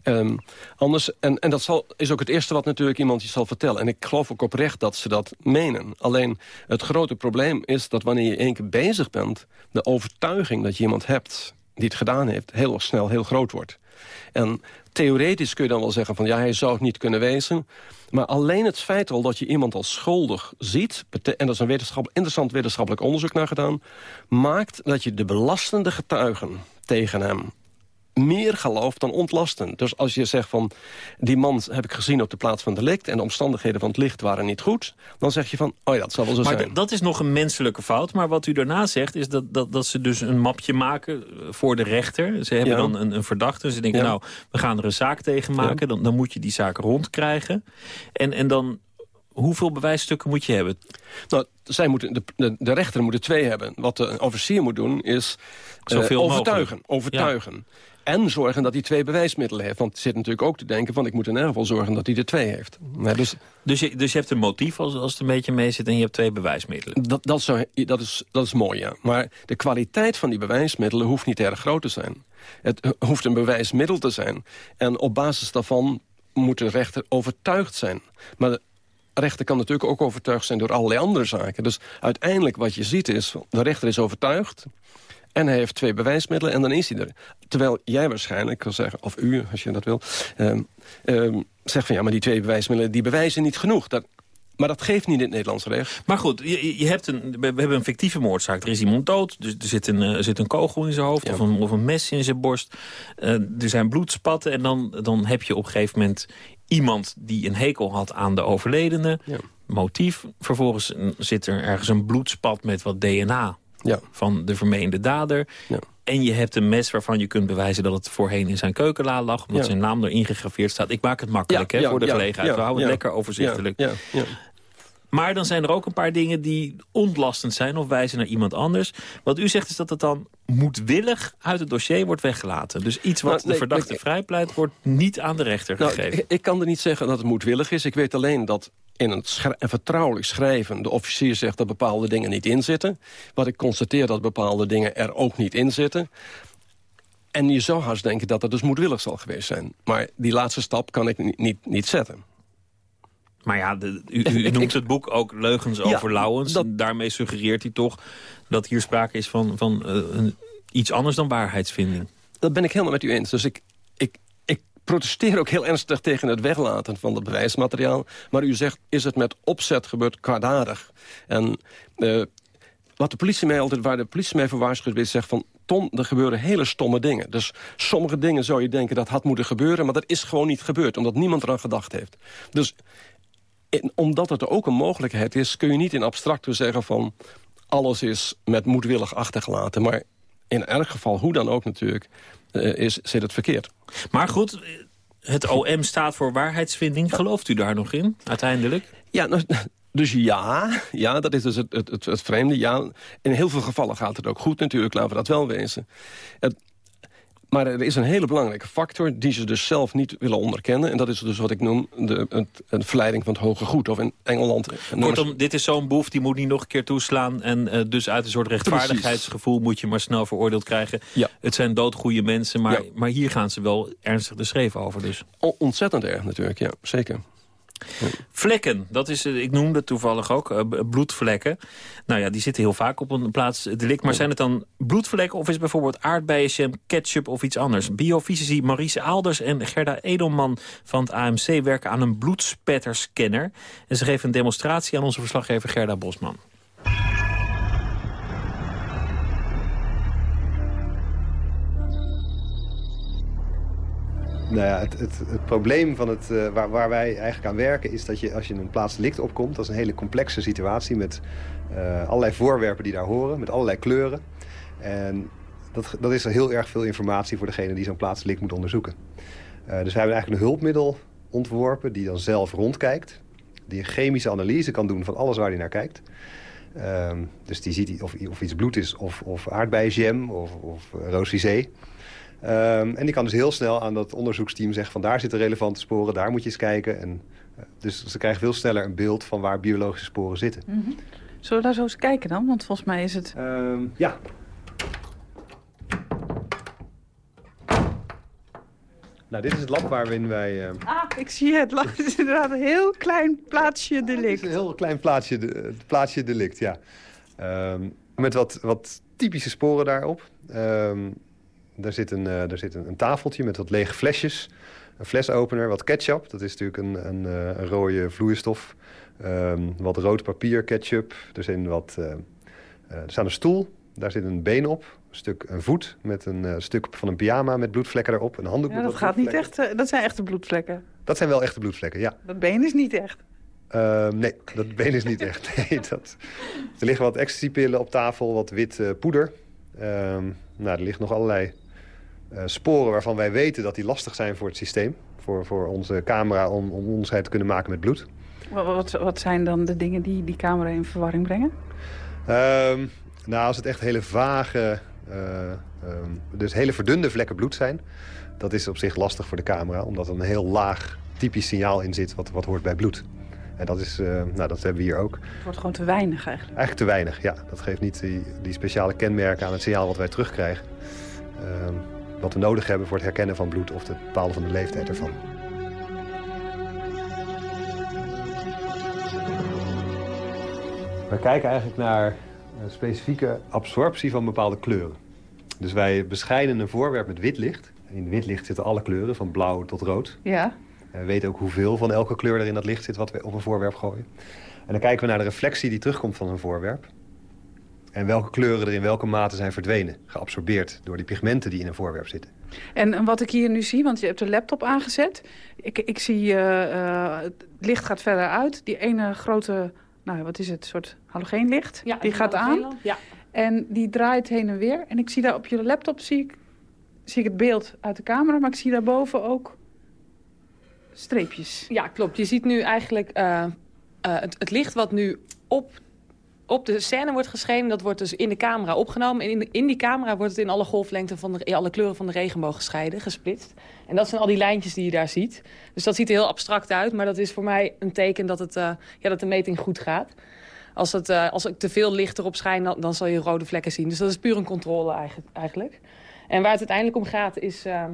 Um, anders, en, en dat zal, is ook het eerste wat natuurlijk iemand je zal vertellen. En ik geloof ook oprecht dat ze dat menen. Alleen het grote probleem is dat wanneer je één keer bezig bent... de overtuiging dat je iemand hebt die het gedaan heeft... heel snel heel groot wordt. En theoretisch kun je dan wel zeggen van... ja, hij zou het niet kunnen wezen. Maar alleen het feit al dat je iemand als schuldig ziet... en dat is een interessant wetenschappelijk onderzoek naar gedaan... maakt dat je de belastende getuigen tegen hem meer geloof dan ontlastend. Dus als je zegt van, die man heb ik gezien op de plaats van delict... en de omstandigheden van het licht waren niet goed... dan zeg je van, oh ja, dat zal wel zo maar zijn. dat is nog een menselijke fout. Maar wat u daarna zegt, is dat, dat, dat ze dus een mapje maken eh, voor de rechter. Ze hebben dan een, een verdachte. Ze denken, nou, we gaan er een zaak tegen maken. Dan, dan moet je die zaak rondkrijgen. En, en dan hoeveel bewijsstukken moet je hebben? Nou, zij moeten, de, de, de rechter moet er twee hebben. Wat de officier moet doen is uh, overtuigen. overtuigen. En zorgen dat hij twee bewijsmiddelen heeft. Want het zit natuurlijk ook te denken van... ik moet in ieder geval zorgen dat hij er twee heeft. dus, dus, je, dus je hebt een motief als, als het een beetje mee zit... en je hebt twee bewijsmiddelen. Dat, dat, zou, dat, is, dat is mooi, ja. Maar de kwaliteit van die bewijsmiddelen hoeft niet erg groot te zijn. Het hoeft een bewijsmiddel te zijn. En op basis daarvan moet de rechter overtuigd zijn. Maar de rechter kan natuurlijk ook overtuigd zijn door allerlei andere zaken. Dus uiteindelijk wat je ziet is, de rechter is overtuigd... En hij heeft twee bewijsmiddelen en dan is hij er. Terwijl jij waarschijnlijk kan zeggen, of u, als je dat wil... Um, um, zegt van ja, maar die twee bewijsmiddelen die bewijzen niet genoeg. Dat, maar dat geeft niet in het Nederlands recht. Maar goed, je, je hebt een, we hebben een fictieve moordzaak. Er is iemand dood, dus er zit een, er zit een kogel in zijn hoofd... Of, een, of een mes in zijn borst. Uh, er zijn bloedspatten en dan, dan heb je op een gegeven moment... iemand die een hekel had aan de overledene. Ja. Motief. Vervolgens zit er ergens een bloedspat met wat DNA ja. van de vermeende dader. Ja. En je hebt een mes waarvan je kunt bewijzen dat het voorheen in zijn keukenla lag. Omdat zijn naam erin gegraveerd staat. Ik maak het makkelijk hè, voor de gelegenheid. We houden het lekker overzichtelijk. Maar dan zijn er ook een paar dingen die ontlastend zijn of wijzen naar iemand anders. Wat u zegt is dat het dan moedwillig uit het dossier wordt weggelaten. Dus iets wat Nou, nee, de verdachte ik- vrijpleit wordt niet aan de rechter Nou, gegeven. ik, ik kan er niet zeggen dat het moedwillig is. Ik weet alleen dat in een, vertrouwelijk schrijven... de officier zegt dat bepaalde dingen niet in zitten. Wat ik constateer dat bepaalde dingen er ook niet in zitten. En je zou haast denken dat dat dus moedwillig zal geweest zijn. Maar die laatste stap kan ik niet, niet, niet zetten. Maar ja, de, u, u noemt het boek ook Leugens Ja, over Lauwens. Daarmee suggereert hij toch dat hier sprake is van, van eh, een, iets anders dan waarheidsvinding. Dat ben ik helemaal met u eens. Dus ik, ik, ik protesteer ook heel ernstig tegen het weglaten van het bewijsmateriaal. Maar u zegt, is het met opzet gebeurd kwaadaardig? En eh, wat de politie mij altijd, waar de politie mij voor waarschuwt... is zegt van, Tom, er gebeuren hele stomme dingen. Dus sommige dingen zou je denken dat had moeten gebeuren... maar dat is gewoon niet gebeurd, omdat niemand eraan gedacht heeft. Dus in- omdat het ook een mogelijkheid is... kun je niet in abstracto zeggen van... alles is met moedwillig achtergelaten. Maar in elk geval, hoe dan ook natuurlijk, eh, is, zit het verkeerd. Maar goed, het OM staat voor waarheidsvinding. Gelooft u daar nog in, uiteindelijk? Ja, nou, dus ja, ja, dat is dus het, het, het, het vreemde. Ja, in heel veel gevallen gaat het ook goed natuurlijk, laten we dat wel wezen. Het, maar er is een hele belangrijke factor die ze dus zelf niet willen onderkennen. En dat is dus wat ik noem de, het, een verleiding van het hoge goed. Of in Engeland... Kortom, dit is zo'n boef, die moet niet nog een keer toeslaan. En eh, dus uit een soort rechtvaardigheidsgevoel moet je maar snel veroordeeld krijgen. Ja. Het zijn doodgoede mensen, maar, Ja. maar hier gaan ze wel ernstig de schreef over. Dus. O- ontzettend erg natuurlijk, ja, zeker. Vlekken, dat is, eh, ik noemde toevallig ook, eh, bloedvlekken. Nou ja, die zitten heel vaak op een plaats delict. Maar zijn het dan bloedvlekken of is het bijvoorbeeld aardbeienjam, ketchup of iets anders? Biofysici Maurice Aalders en Gerda Edelman van het AMC werken aan een bloedspetterscanner. En ze geven een demonstratie aan onze verslaggever Gerda Bosman. Nou ja, het, het, probleem van het, eh, waar, waar wij eigenlijk aan werken... is dat je als je een plaats delict opkomt... dat is een hele complexe situatie met eh, allerlei voorwerpen die daar horen... met allerlei kleuren. En dat, dat is er heel erg veel informatie voor degene die zo'n plaats delict moet onderzoeken. Eh, dus wij hebben eigenlijk een hulpmiddel ontworpen die dan zelf rondkijkt. Die een chemische analyse kan doen van alles waar hij naar kijkt. Ehm, dus die ziet of, of iets bloed is of, of aardbeienjam of, of uh, Ehm, en die kan dus heel snel aan dat onderzoeksteam zeggen van daar zitten relevante sporen, daar moet je eens kijken. En, uh, dus ze krijgen veel sneller een beeld van waar biologische sporen zitten. Mm -hmm. Zullen we daar zo eens kijken dan? Want volgens mij is het... Um, ja. Nou, dit is het lab waarin wij... Uh... Ah, ik zie het. Het is inderdaad een heel klein plaatsje delict. Het is een heel klein plaatsje, de, plaatsje delict, ja. Um, met wat, wat typische sporen daarop. Um, daar zit, een, uh, daar zit een, een, tafeltje met wat lege flesjes. Een flesopener, wat ketchup. Dat is natuurlijk een, een, uh, een rode vloeistof. Um, wat rood papier, ketchup. Er, zijn wat, uh, er staat een stoel. Daar zit een been op. Een, stuk, een voet met een uh, stuk van een pyjama met bloedvlekken erop. Een handdoek ja, dat gaat niet echt. Dat zijn echte bloedvlekken. Dat zijn wel echte bloedvlekken, ja. Dat been is niet echt. Uh, nee, dat been is niet echt. Nee, dat... Er liggen wat ecstasypillen op tafel, wat wit uh, poeder. Um, nou, er liggen nog allerlei sporen waarvan wij weten dat die lastig zijn voor het systeem. Voor, voor onze camera om, om onderscheid te kunnen maken met bloed. Wat, wat, zijn dan de dingen die die camera in verwarring brengen? Um, nou, als het echt hele vage, uh, um, dus hele verdunde vlekken bloed zijn... dat is op zich lastig voor de camera, omdat er een heel laag typisch signaal in zit... wat, wat hoort bij bloed. En dat, is, uh, nou, dat hebben we hier ook. Het wordt gewoon te weinig eigenlijk. Eigenlijk te weinig, ja. Dat geeft niet die, die speciale kenmerken aan het signaal wat wij terugkrijgen. Uh, wat we nodig hebben voor het herkennen van bloed of het bepalen van de leeftijd ervan. We kijken eigenlijk naar een specifieke absorptie van bepaalde kleuren. Dus wij beschijnen een voorwerp met wit licht. In wit licht zitten alle kleuren, van blauw tot rood. Ja. En we weten ook hoeveel van elke kleur er in dat licht zit wat we op een voorwerp gooien. En dan kijken we naar de reflectie die terugkomt van een voorwerp. En welke kleuren er in welke mate zijn verdwenen, geabsorbeerd door die pigmenten die in een voorwerp zitten. En wat ik hier nu zie, want je hebt de laptop aangezet. Ik, ik zie, uh, uh, het licht gaat verder uit. Die ene grote, nou wat is het, soort halogeenlicht, ja, die gaat aan. Ja. En die draait heen en weer. En ik zie daar op je laptop, zie ik, zie ik het beeld uit de camera, maar ik zie daarboven ook streepjes. Ja, klopt. Je ziet nu eigenlijk uh, eh, het, het licht wat nu op op de scène wordt geschenen. Dat wordt dus in de camera opgenomen. En in, in die camera wordt het in alle golflengten van de, in alle kleuren van de regenboog gescheiden, gesplitst. En dat zijn al die lijntjes die je daar ziet. Dus dat ziet er heel abstract uit. Maar dat is voor mij een teken dat, het, uh, ja, dat de meting goed gaat. Als, het, uh, als ik te veel licht erop schijn, dan, dan, zal je rode vlekken zien. Dus dat is puur een controle eigenlijk. En waar het uiteindelijk om gaat is, uh,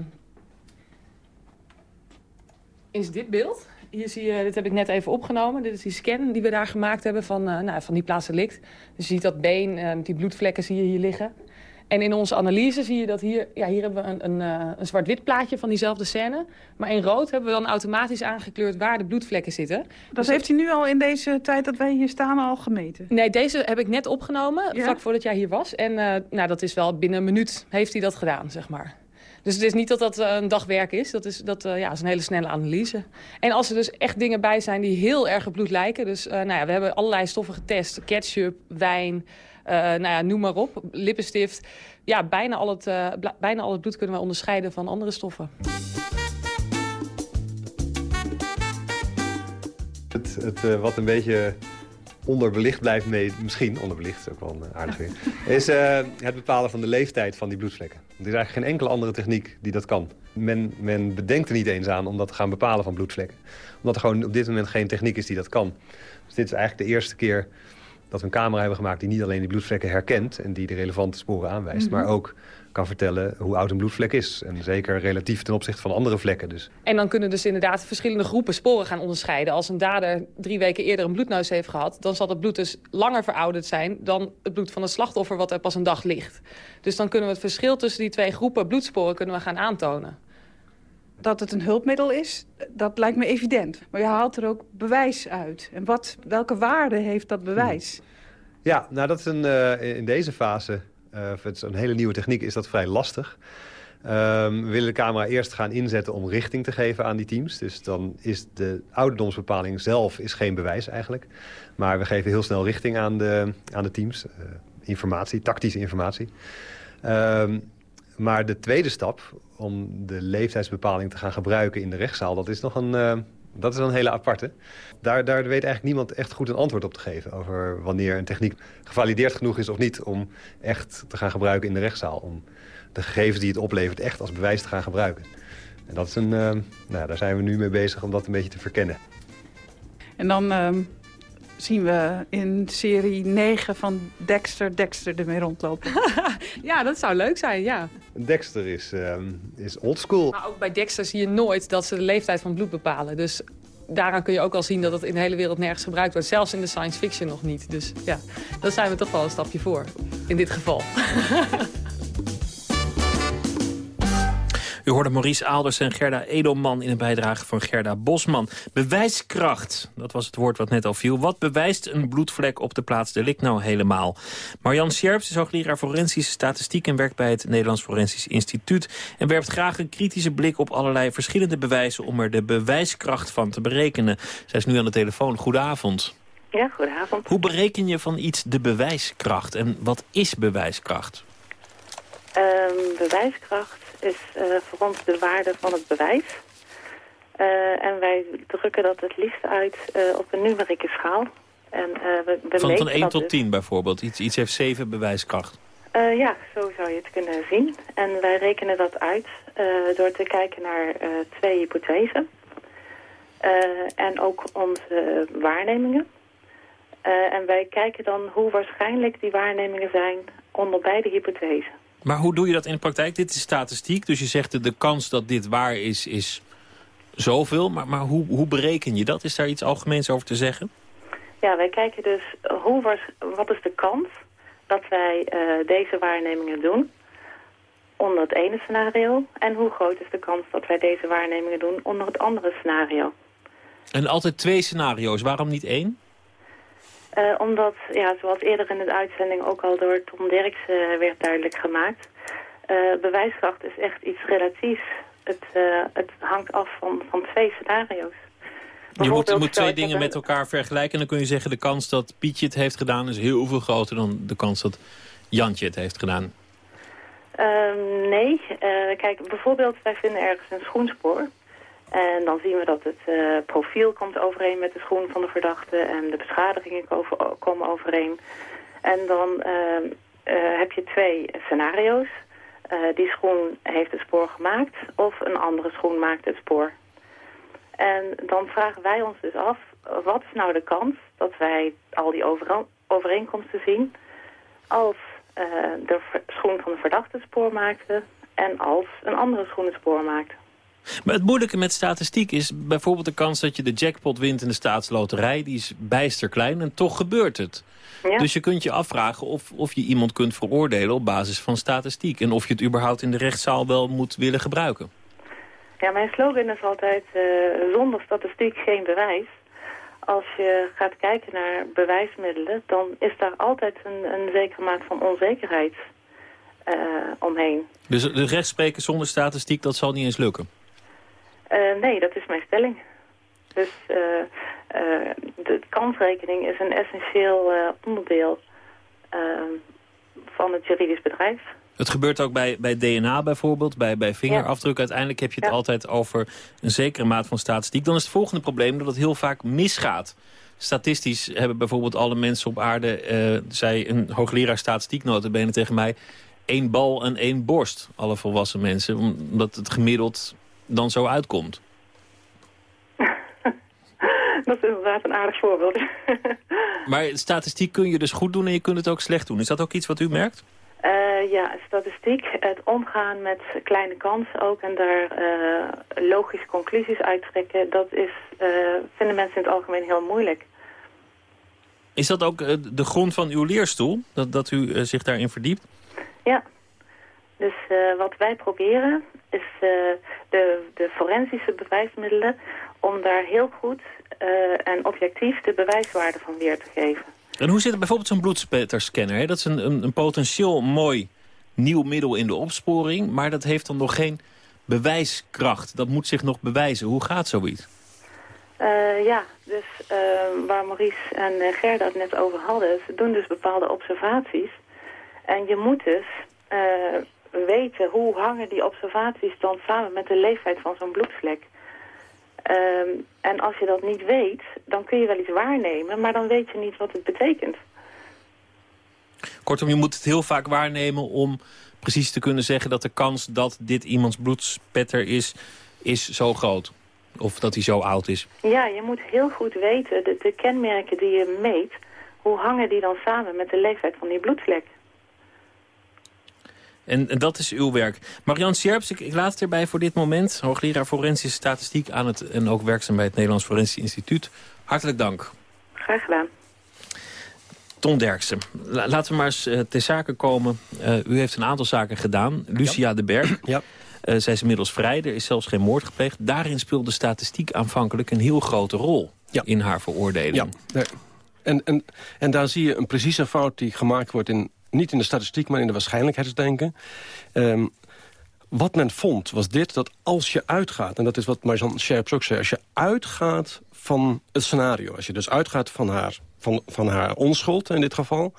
is dit beeld. Hier zie je, dit heb ik net even opgenomen. Dit is die scan die we daar gemaakt hebben van, uh, nou, van die. Dus je ziet dat been uh, met die bloedvlekken zie je hier liggen. En in onze analyse zie je dat hier... Ja, hier hebben we een, een, uh, een zwart-wit plaatje van diezelfde scène. Maar in rood hebben we dan automatisch aangekleurd waar de bloedvlekken zitten. Dat dus heeft u nu al in deze tijd dat wij hier staan al gemeten? Nee, deze heb ik net opgenomen, ja? vlak voordat jij hier was. En nou, dat is wel binnen een minuut heeft hij dat gedaan, zeg maar. Dus het is niet dat dat uh, een dagwerk is. Dat is, dat, uh, ja, is een hele snelle analyse. En als er dus echt dingen bij zijn die heel erg op bloed lijken. Dus uh, nou ja, we hebben allerlei stoffen getest. Ketchup, wijn, nou ja, noem maar op. Lippenstift. Ja, bijna al, het, bijna al het bloed kunnen we onderscheiden van andere stoffen. Het, het wat een beetje onderbelicht blijft mee, misschien onderbelicht ook wel een aardig weer, is uh, het bepalen van de leeftijd van die bloedvlekken. Er is eigenlijk geen enkele andere techniek die dat kan. Men, men bedenkt er niet eens aan om dat te gaan bepalen van bloedvlekken. Omdat er gewoon op dit moment geen techniek is die dat kan. Dus dit is eigenlijk de eerste keer dat we een camera hebben gemaakt die niet alleen die bloedvlekken herkent en die de relevante sporen aanwijst, mm -hmm. maar ook kan vertellen hoe oud een bloedvlek is. En zeker relatief ten opzichte van andere vlekken. Dus. En dan kunnen dus inderdaad verschillende groepen sporen gaan onderscheiden. Als een dader drie weken eerder een bloedneus heeft gehad... dan zal het bloed dus langer verouderd zijn dan het bloed van het slachtoffer... wat er pas een dag ligt. Dus dan kunnen we het verschil tussen die twee groepen bloedsporen kunnen we gaan aantonen. Dat het een hulpmiddel is, dat lijkt me evident. Maar je haalt er ook bewijs uit. En wat, welke waarde heeft dat bewijs? Ja, nou dat is een, uh, in deze fase het is een hele nieuwe techniek, is dat vrij lastig. Um, we willen de camera eerst gaan inzetten om richting te geven aan die teams. Dus dan is de ouderdomsbepaling zelf is geen bewijs eigenlijk. Maar we geven heel snel richting aan de, aan de teams. Uh, informatie, tactische informatie. Um, maar de tweede stap, om de leeftijdsbepaling te gaan gebruiken in de rechtszaal... dat is nog een, uh, dat is een hele aparte. Daar, daar weet eigenlijk niemand echt goed een antwoord op te geven... over wanneer een techniek gevalideerd genoeg is of niet... om echt te gaan gebruiken in de rechtszaal. Om de gegevens die het oplevert echt als bewijs te gaan gebruiken. En dat is een, uh, nou, daar zijn we nu mee bezig om dat een beetje te verkennen. En dan uh, zien we in serie 9 van Dexter Dexter ermee rondlopen. ja, dat zou leuk zijn, ja. Dexter is, uh, is oldschool. Maar ook bij Dexter zie je nooit dat ze de leeftijd van bloed bepalen. Dus daaraan kun je ook al zien dat het in de hele wereld nergens gebruikt wordt. Zelfs in de science fiction nog niet. Dus ja, daar zijn we toch wel een stapje voor. In dit geval. U hoorde Maurice Aalders en Gerda Edelman in een bijdrage van Gerda Bosman. Bewijskracht, dat was het woord wat net al viel. Wat bewijst een bloedvlek op de plaats delict nou helemaal? Marjan Sjerps is hoogleraar forensische statistiek... en werkt bij het Nederlands Forensisch Instituut... en werpt graag een kritische blik op allerlei verschillende bewijzen... om er de bewijskracht van te berekenen. Zij is nu aan de telefoon. Goedenavond. Ja, goedenavond. Hoe bereken je van iets de bewijskracht en wat is bewijskracht? Um, bewijskracht is uh, voor ons de waarde van het bewijs. Uh, en wij drukken dat het liefst uit uh, op een numerieke schaal. En, we, we van, van 1 tot dus. 10 bijvoorbeeld? Iets, iets heeft 7 bewijskracht? ja, zo zou je het kunnen zien. En wij rekenen dat uit door te kijken naar twee hypothesen. en ook onze waarnemingen. en wij kijken dan hoe waarschijnlijk die waarnemingen zijn onder beide hypothesen. Maar hoe doe je dat in de praktijk? Dit is statistiek, dus je zegt de, de kans dat dit waar is, is zoveel. Maar, maar hoe, hoe bereken je dat? Is daar iets algemeens over te zeggen? Ja, wij kijken dus hoe was, wat is de kans dat wij uh, deze waarnemingen doen onder het ene scenario... en hoe groot is de kans dat wij deze waarnemingen doen onder het andere scenario. En altijd twee scenario's, waarom niet één? Uh, omdat, ja, zoals eerder in de uitzending ook al door Tom Derksen uh, werd duidelijk gemaakt... Uh, bewijskracht is echt iets relatiefs. Het, het hangt af van, van twee scenario's. Je moet, je moet twee dingen met elkaar vergelijken... en dan kun je zeggen de kans dat Pietje het heeft gedaan... is heel veel groter dan de kans dat Jantje het heeft gedaan. Ehm, nee. kijk, bijvoorbeeld wij vinden ergens een schoenspoor... En dan zien we dat het eh, profiel komt overeen met de schoen van de verdachte en de beschadigingen ko- komen overeen. En dan ehm, eh, heb je twee scenario's. Eh, die schoen heeft het spoor gemaakt of een andere schoen maakt het spoor. En dan vragen wij ons dus af, wat is nou de kans dat wij al die overeen- overeenkomsten zien als de schoen van de verdachte het spoor maakte en als een andere schoen het spoor maakte. Maar het moeilijke met statistiek is bijvoorbeeld de kans dat je de jackpot wint in de staatsloterij. Die is bijster klein en toch gebeurt het. Ja. Dus je kunt je afvragen of, of je iemand kunt veroordelen op basis van statistiek. En of je het überhaupt in de rechtszaal wel moet willen gebruiken. Ja, mijn slogan is altijd eh, zonder statistiek geen bewijs. Als je gaat kijken naar bewijsmiddelen, dan is daar altijd een, een zekere maat van onzekerheid eh, omheen. Dus de rechtspreken zonder statistiek, dat zal niet eens lukken. Eh, nee, dat is mijn stelling. Dus eh, eh, de kansrekening is een essentieel onderdeel van het juridisch bedrijf. Het gebeurt ook bij, bij DNA bijvoorbeeld, bij, bij vingerafdruk. Uiteindelijk heb je het altijd over een zekere maat van statistiek. Dan is het volgende probleem dat het heel vaak misgaat. Statistisch hebben bijvoorbeeld alle mensen op aarde... zei een hoogleraar statistiek notabene tegen mij... één bal en één borst, alle volwassen mensen. Omdat het gemiddeld dan zo uitkomt. Dat is inderdaad een aardig voorbeeld. Maar statistiek kun je dus goed doen en je kunt het ook slecht doen. Is dat ook iets wat u merkt? Eh, ja, statistiek, het omgaan met kleine kansen ook en daar eh, logische conclusies uittrekken, dat is, eh, vinden mensen in het algemeen heel moeilijk. Is dat ook de grond van uw leerstoel? Dat, dat u zich daarin verdiept? Ja, dus eh, wat wij proberen is eh, de, de forensische bewijsmiddelen om daar heel goed eh, en objectief de bewijswaarde van weer te geven. En hoe zit het bijvoorbeeld zo'n bloedspetterscanner? Hè? Dat is een, een, een potentieel mooi nieuw middel in de opsporing... maar dat heeft dan nog geen bewijskracht. Dat moet zich nog bewijzen. Hoe gaat zoiets? Ja, dus waar Maurice en Gerda het net over hadden, ze doen dus bepaalde observaties. En je moet dus eh, weten hoe hangen die observaties dan samen met de leeftijd van zo'n bloedvlek. Ehm, en als je dat niet weet, dan kun je wel iets waarnemen, maar dan weet je niet wat het betekent. Kortom, je moet het heel vaak waarnemen om precies te kunnen zeggen... dat de kans dat dit iemands bloedspetter is, is zo groot. Of dat hij zo oud is. Ja, je moet heel goed weten, de, de kenmerken die je meet, hoe hangen die dan samen met de leeftijd van die bloedvlek? En, en dat is uw werk. Marianne Sjerps, ik, ik laat het erbij voor dit moment. Hoogleraar Forensische Statistiek aan het, en ook werkzaam bij het Nederlands Forensisch Instituut. Hartelijk dank. Graag gedaan. Ton Derksen, La- laten we maar eens eh, ter zake komen. Eh, u heeft een aantal zaken gedaan. Lucia de Berg, ja. Eh, zij is inmiddels vrij. Er is zelfs geen moord gepleegd. Daarin speelde statistiek aanvankelijk een heel grote rol in haar veroordeling. Ja, en, en, en daar zie je een precieze fout die gemaakt wordt... In, niet in de statistiek, maar in de waarschijnlijkheidsdenken. Ehm, wat men vond was dit, dat als je uitgaat... en dat is wat Marjan Scherps ook zei... als je uitgaat van het scenario... als je dus uitgaat van haar, van, van haar onschuld in dit geval...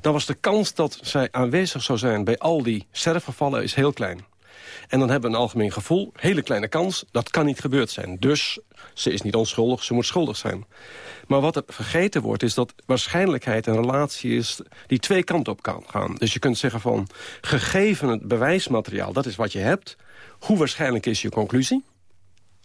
dan was de kans dat zij aanwezig zou zijn bij al die sterfgevallen is heel klein. En dan hebben we een algemeen gevoel, hele kleine kans, dat kan niet gebeurd zijn. Dus ze is niet onschuldig, ze moet schuldig zijn. Maar wat er vergeten wordt, is dat waarschijnlijkheid een relatie is... die twee kanten op kan gaan. Dus je kunt zeggen van, gegeven het bewijsmateriaal, dat is wat je hebt... hoe waarschijnlijk is je conclusie?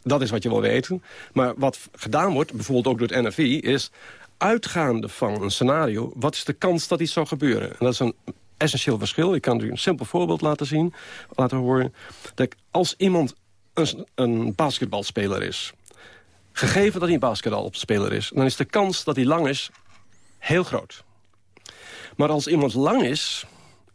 Dat is wat je wil weten. Maar wat gedaan wordt, bijvoorbeeld ook door het NFI, is... uitgaande van een scenario, wat is de kans dat iets zou gebeuren? En dat is een essentieel verschil. Ik kan u een simpel voorbeeld laten zien, laten horen. Dat als iemand een, een basketbalspeler is... gegeven dat hij een basketbalspeler is... dan is de kans dat hij lang is heel groot. Maar als iemand lang is,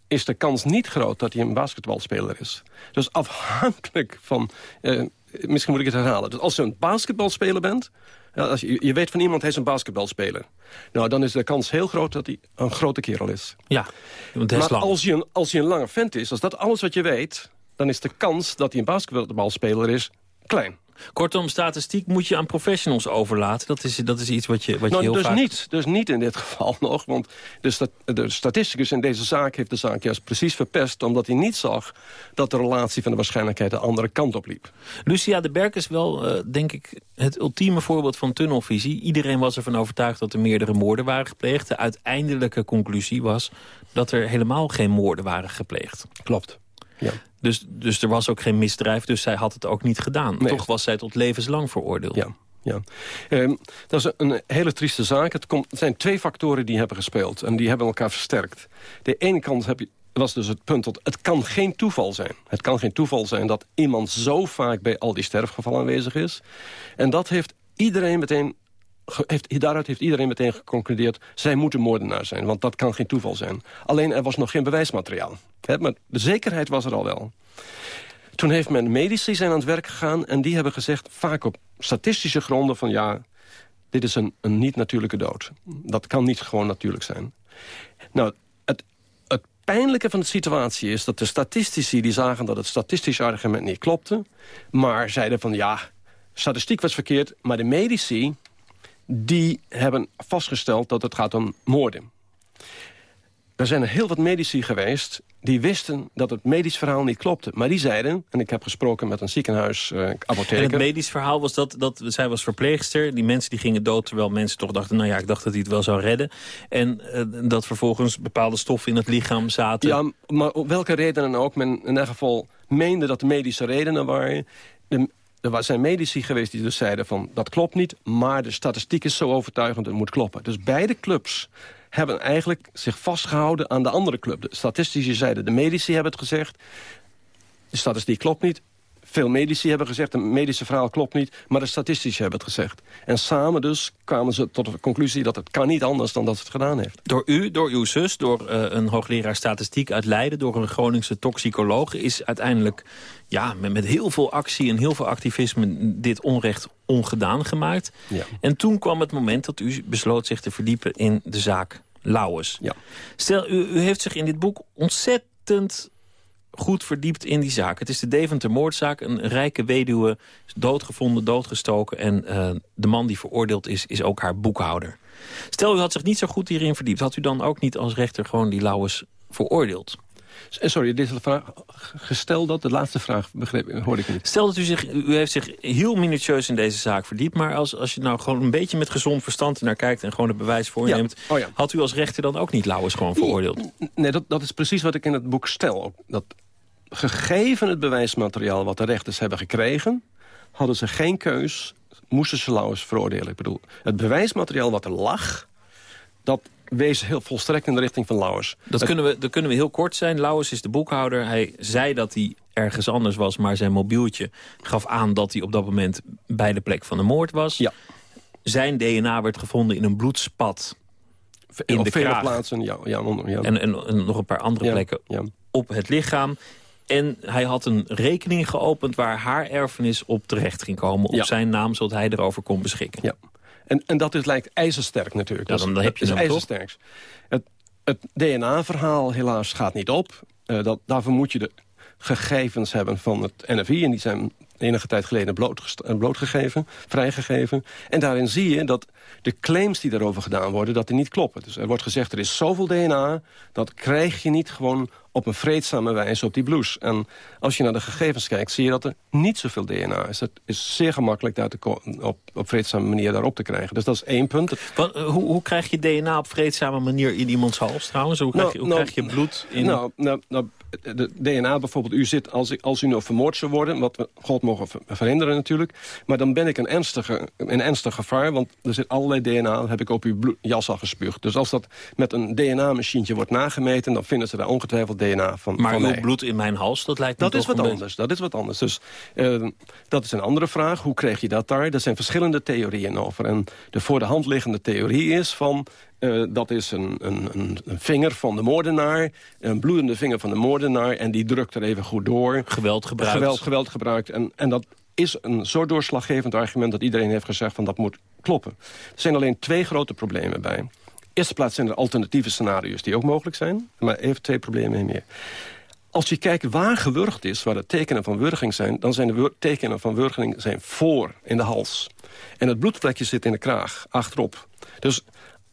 is de kans niet groot dat hij een basketbalspeler is. Dus afhankelijk van... eh, misschien moet ik het herhalen. Dus als je een basketbalspeler bent... ja, als je, je weet van iemand, hij is een basketbalspeler. Nou, dan is de kans heel groot dat hij een grote kerel is. Ja, want hij is Maar als je, een, als je een lange vent is, als dat alles wat je weet... dan is de kans dat hij een basketbalspeler is klein. Kortom, statistiek moet je aan professionals overlaten. Dat is, dat is iets wat je, wat je nou, heel dus vaak... Niet, dus niet in dit geval nog, want de, sta de statisticus in deze zaak... heeft de zaak juist precies verpest... omdat hij niet zag dat de relatie van de waarschijnlijkheid... de andere kant op liep. Lucia de Berk is wel, uh, denk ik, het ultieme voorbeeld van tunnelvisie. Iedereen was ervan overtuigd dat er meerdere moorden waren gepleegd. De uiteindelijke conclusie was dat er helemaal geen moorden waren gepleegd. Klopt, ja. Dus, dus er was ook geen misdrijf, dus zij had het ook niet gedaan. Nee. Toch was zij tot levenslang veroordeeld. Ja. Ja. Um, dat is een hele trieste zaak. Het, komt, het zijn twee factoren die hebben gespeeld. En die hebben elkaar versterkt. De ene kant heb je, was dus het punt dat het kan geen toeval zijn. Het kan geen toeval zijn dat iemand zo vaak bij al die sterfgevallen aanwezig is. En dat heeft iedereen meteen heeft, daaruit heeft iedereen meteen geconcludeerd... zij moeten moordenaar zijn, want dat kan geen toeval zijn. Alleen er was nog geen bewijsmateriaal. Maar de zekerheid was er al wel. Toen heeft men medici zijn aan het werk gegaan... en die hebben gezegd, vaak op statistische gronden van... ja, dit is een, een niet-natuurlijke dood. Dat kan niet gewoon natuurlijk zijn. Nou, het, het pijnlijke van de situatie is dat de statistici... die zagen dat het statistische argument niet klopte... maar zeiden van ja, statistiek was verkeerd... maar de medici die hebben vastgesteld dat het gaat om moorden. Er zijn er heel wat medici geweest die wisten dat het medisch verhaal niet klopte. Maar die zeiden, en ik heb gesproken met een ziekenhuisapotheker... en het medisch verhaal was dat, dat zij was verpleegster. Die mensen die gingen dood, terwijl mensen toch dachten... nou ja, ik dacht dat hij het wel zou redden. En uh, dat vervolgens bepaalde stoffen in het lichaam zaten. Ja, maar op welke redenen ook. Men in ieder geval meende dat de medische redenen waren. De, er zijn medici geweest die dus zeiden van dat klopt niet... maar de statistiek is zo overtuigend, het moet kloppen. Dus beide clubs hebben eigenlijk zich vastgehouden aan de andere club. De statistici zeiden, de medici hebben het gezegd... de statistiek klopt niet. Veel medici hebben gezegd, het medische verhaal klopt niet... maar de statistici hebben het gezegd. En samen dus kwamen ze tot de conclusie dat het kan niet anders dan dat het gedaan heeft. Door u, door uw zus, door uh, een hoogleraar statistiek uit Leiden... door een Groningse toxicoloog is uiteindelijk ja, met, met heel veel actie en heel veel activisme... dit onrecht ongedaan gemaakt. Ja. En toen kwam het moment dat u besloot zich te verdiepen in de zaak Lauwers. Ja. Stel, u, u heeft zich in dit boek ontzettend goed verdiept in die zaak. Het is de Deventer moordzaak. Een rijke weduwe is doodgevonden, doodgestoken... en uh, de man die veroordeeld is, is ook haar boekhouder. Stel, u had zich niet zo goed hierin verdiept... had u dan ook niet als rechter gewoon die Lauwers veroordeeld? Sorry, dit is de vraag gesteld dat? De laatste vraag begreep, hoorde ik niet. Stel dat u zich, u heeft zich heel minutieus in deze zaak verdiept... maar als, als je nou gewoon een beetje met gezond verstand naar kijkt... en gewoon het bewijs voorneemt... Ja. Oh ja. had u als rechter dan ook niet Lauwers gewoon veroordeeld? Nee, dat, dat is precies wat ik in het boek stel. Dat gegeven het bewijsmateriaal wat de rechters hebben gekregen... hadden ze geen keus, moesten ze Lauwers veroordelen. Ik bedoel, het bewijsmateriaal wat er lag... dat wees heel volstrekt in de richting van Lauwers. Dat kunnen we, dat kunnen we heel kort zijn. Lauwers is de boekhouder. Hij zei dat hij ergens anders was, maar zijn mobieltje gaf aan dat hij op dat moment bij de plek van de moord was. Ja. Zijn DNA werd gevonden in een bloedspat in op de vele kraag. plaatsen, ja. ja, ja. En, en, en nog een paar andere Ja, plekken op het lichaam. En hij had een rekening geopend waar haar erfenis op terecht ging komen. Op zijn naam, zodat hij erover kon beschikken. Ja. En, en dat is, lijkt ijzersterk natuurlijk. Ja, dan- dan heb je dat is ijzersterk. Het, het DNA-verhaal helaas gaat niet op. Eh, dat, daarvoor moet je de gegevens hebben van het NFI. En die zijn enige tijd geleden eh, blootgegeven, vrijgegeven. En daarin zie je dat de claims die daarover gedaan worden... dat die niet kloppen. Dus er wordt gezegd, er is zoveel DNA... dat krijg je niet gewoon op een vreedzame wijze op die blouse. En als je naar de gegevens kijkt, zie je dat er niet zoveel DNA is. Het is zeer gemakkelijk daar te op, op vreedzame manier daarop te krijgen. Dus dat is één punt. Wat, eh, hoe, hoe krijg je DNA op vreedzame manier in iemands hals trouwens? Hoe krijg, je, hoe Nou, krijg je bloed in... Nou, nou, nou, de DNA bijvoorbeeld, u zit, als, als u nou vermoord zou worden... wat we God mogen ver- verhinderen natuurlijk... maar dan ben ik een ernstige, een ernstig gevaar... want er zit allerlei DNA, dat heb ik op uw jas al gespuugd. Dus als dat met een DNA-machientje wordt nagemeten... dan vinden ze daar ongetwijfeld DNA van, maar van uw bloed in mijn hals, dat lijkt me Dat is wat beetje- anders. Dat is wat anders. Dus eh, dat is een andere vraag. Hoe kreeg je dat daar? Er zijn verschillende theorieën over. En de voor de hand liggende theorie is van... eh, dat is een, een, een, een vinger van de moordenaar. Een bloedende vinger van de moordenaar. En die drukt er even goed door. Geweld gebruikt. Geweld, geweld gebruikt. En, en dat is een zo doorslaggevend argument... dat iedereen heeft gezegd van dat moet kloppen. Er zijn alleen twee grote problemen bij. Eerste plaats zijn er alternatieve scenario's die ook mogelijk zijn. Maar even twee problemen meer. Als je kijkt waar gewurgd is, waar de tekenen van wurging zijn... dan zijn de tekenen van wurging zijn voor, in de hals. En het bloedvlekje zit in de kraag, achterop. Dus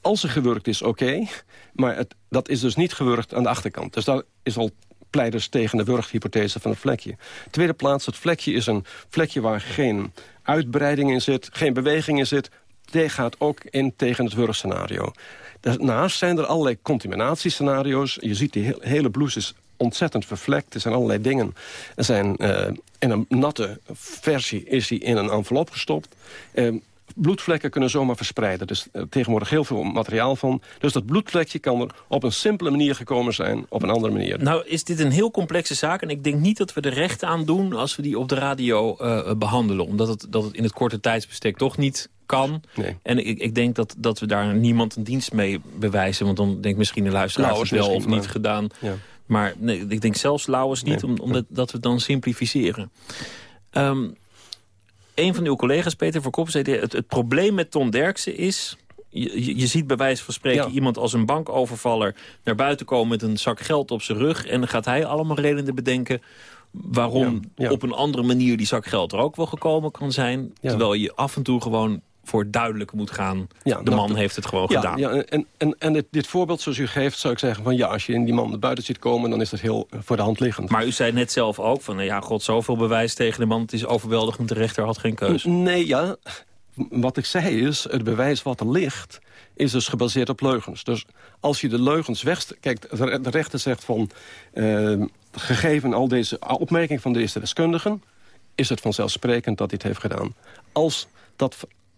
als er gewurgd is, oké. maar het, dat is dus niet gewurgd aan de achterkant. Dus dat is al pleiders tegen de wurghypothese van het vlekje. Tweede plaats, het vlekje is een vlekje waar geen uitbreiding in zit... geen beweging in zit. Die gaat ook in tegen het wurgscenario. Daarnaast zijn er allerlei contaminatiescenario's. Je ziet die he- hele blouse is ontzettend vervlekt. Er zijn allerlei dingen. Er zijn eh, in een natte versie is die in een envelop gestopt. Eh, bloedvlekken kunnen zomaar verspreiden. Er is eh, tegenwoordig heel veel materiaal van. Dus dat bloedvlekje kan er op een simpele manier gekomen zijn... op een andere manier. Nou is dit een heel complexe zaak en ik denk niet dat we er recht aan doen... als we die op de radio eh, behandelen. Omdat het, dat het in het korte tijdsbestek toch niet kan. Nee. En ik, ik denk dat, dat we daar niemand een dienst mee bewijzen. Want dan denkt misschien de luisteraar wel of niet maar- gedaan. Ja. Maar nee, ik denk zelfs Lauwers niet, Nee. omdat dat we het dan simplificeren. Ehm een van uw collega's, Peter Verkop, zei... Het, het probleem met Tom Derksen is... Je, je- je ziet bij wijze van spreken Ja. iemand als een bankovervaller... naar buiten komen met een zak geld op zijn rug... en dan gaat hij allemaal redenen bedenken... waarom Ja, ja. op een andere manier die zak geld er ook wel gekomen kan zijn... Ja. terwijl je af en toe gewoon voor duidelijk moet gaan... Ja, de dat- man heeft het gewoon ja, gedaan. Ja, en en, en dit, dit voorbeeld zoals u geeft, zou ik zeggen van ja, als je in die man naar buiten ziet komen, dan is dat heel eh, voor de hand liggend. Maar u zei net zelf ook van, nou ja, god, zoveel bewijs tegen de man... het is overweldigend, de rechter had geen keus. Nee, ja. Wat ik zei is, het bewijs wat er ligt, is dus gebaseerd op leugens. Dus als je de leugens weg... Kijk, de rechter zegt van... eh, gegeven al deze opmerkingen van deze deskundigen... is het vanzelfsprekend dat hij het heeft gedaan. Als dat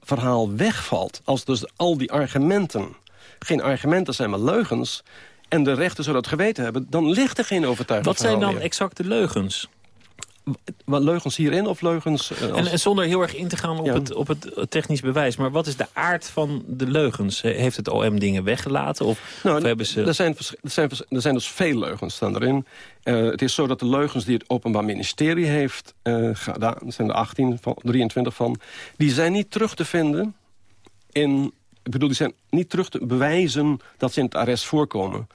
verhaal wegvalt, als dus al die argumenten... geen argumenten zijn, maar leugens... en de rechter zou dat geweten hebben... dan ligt er geen overtuiging Wat zijn dan exact de leugens? Wat leugens hierin of leugens... eh, als- En, zonder heel erg in te gaan op, Ja. het, op het eh, technisch bewijs. Maar wat is de aard van de leugens? Heeft het OM dingen weggelaten? Of, Nou, of hebben ze... er, zijn, er, zijn, er zijn dus veel leugens staan erin. Eh, het is zo dat de leugens die het Openbaar Ministerie heeft eh, gedaan... er zijn er 18 van, 23 van... die zijn niet terug te vinden in... Ik bedoel, die zijn niet terug te bewijzen dat ze in het arrest voorkomen.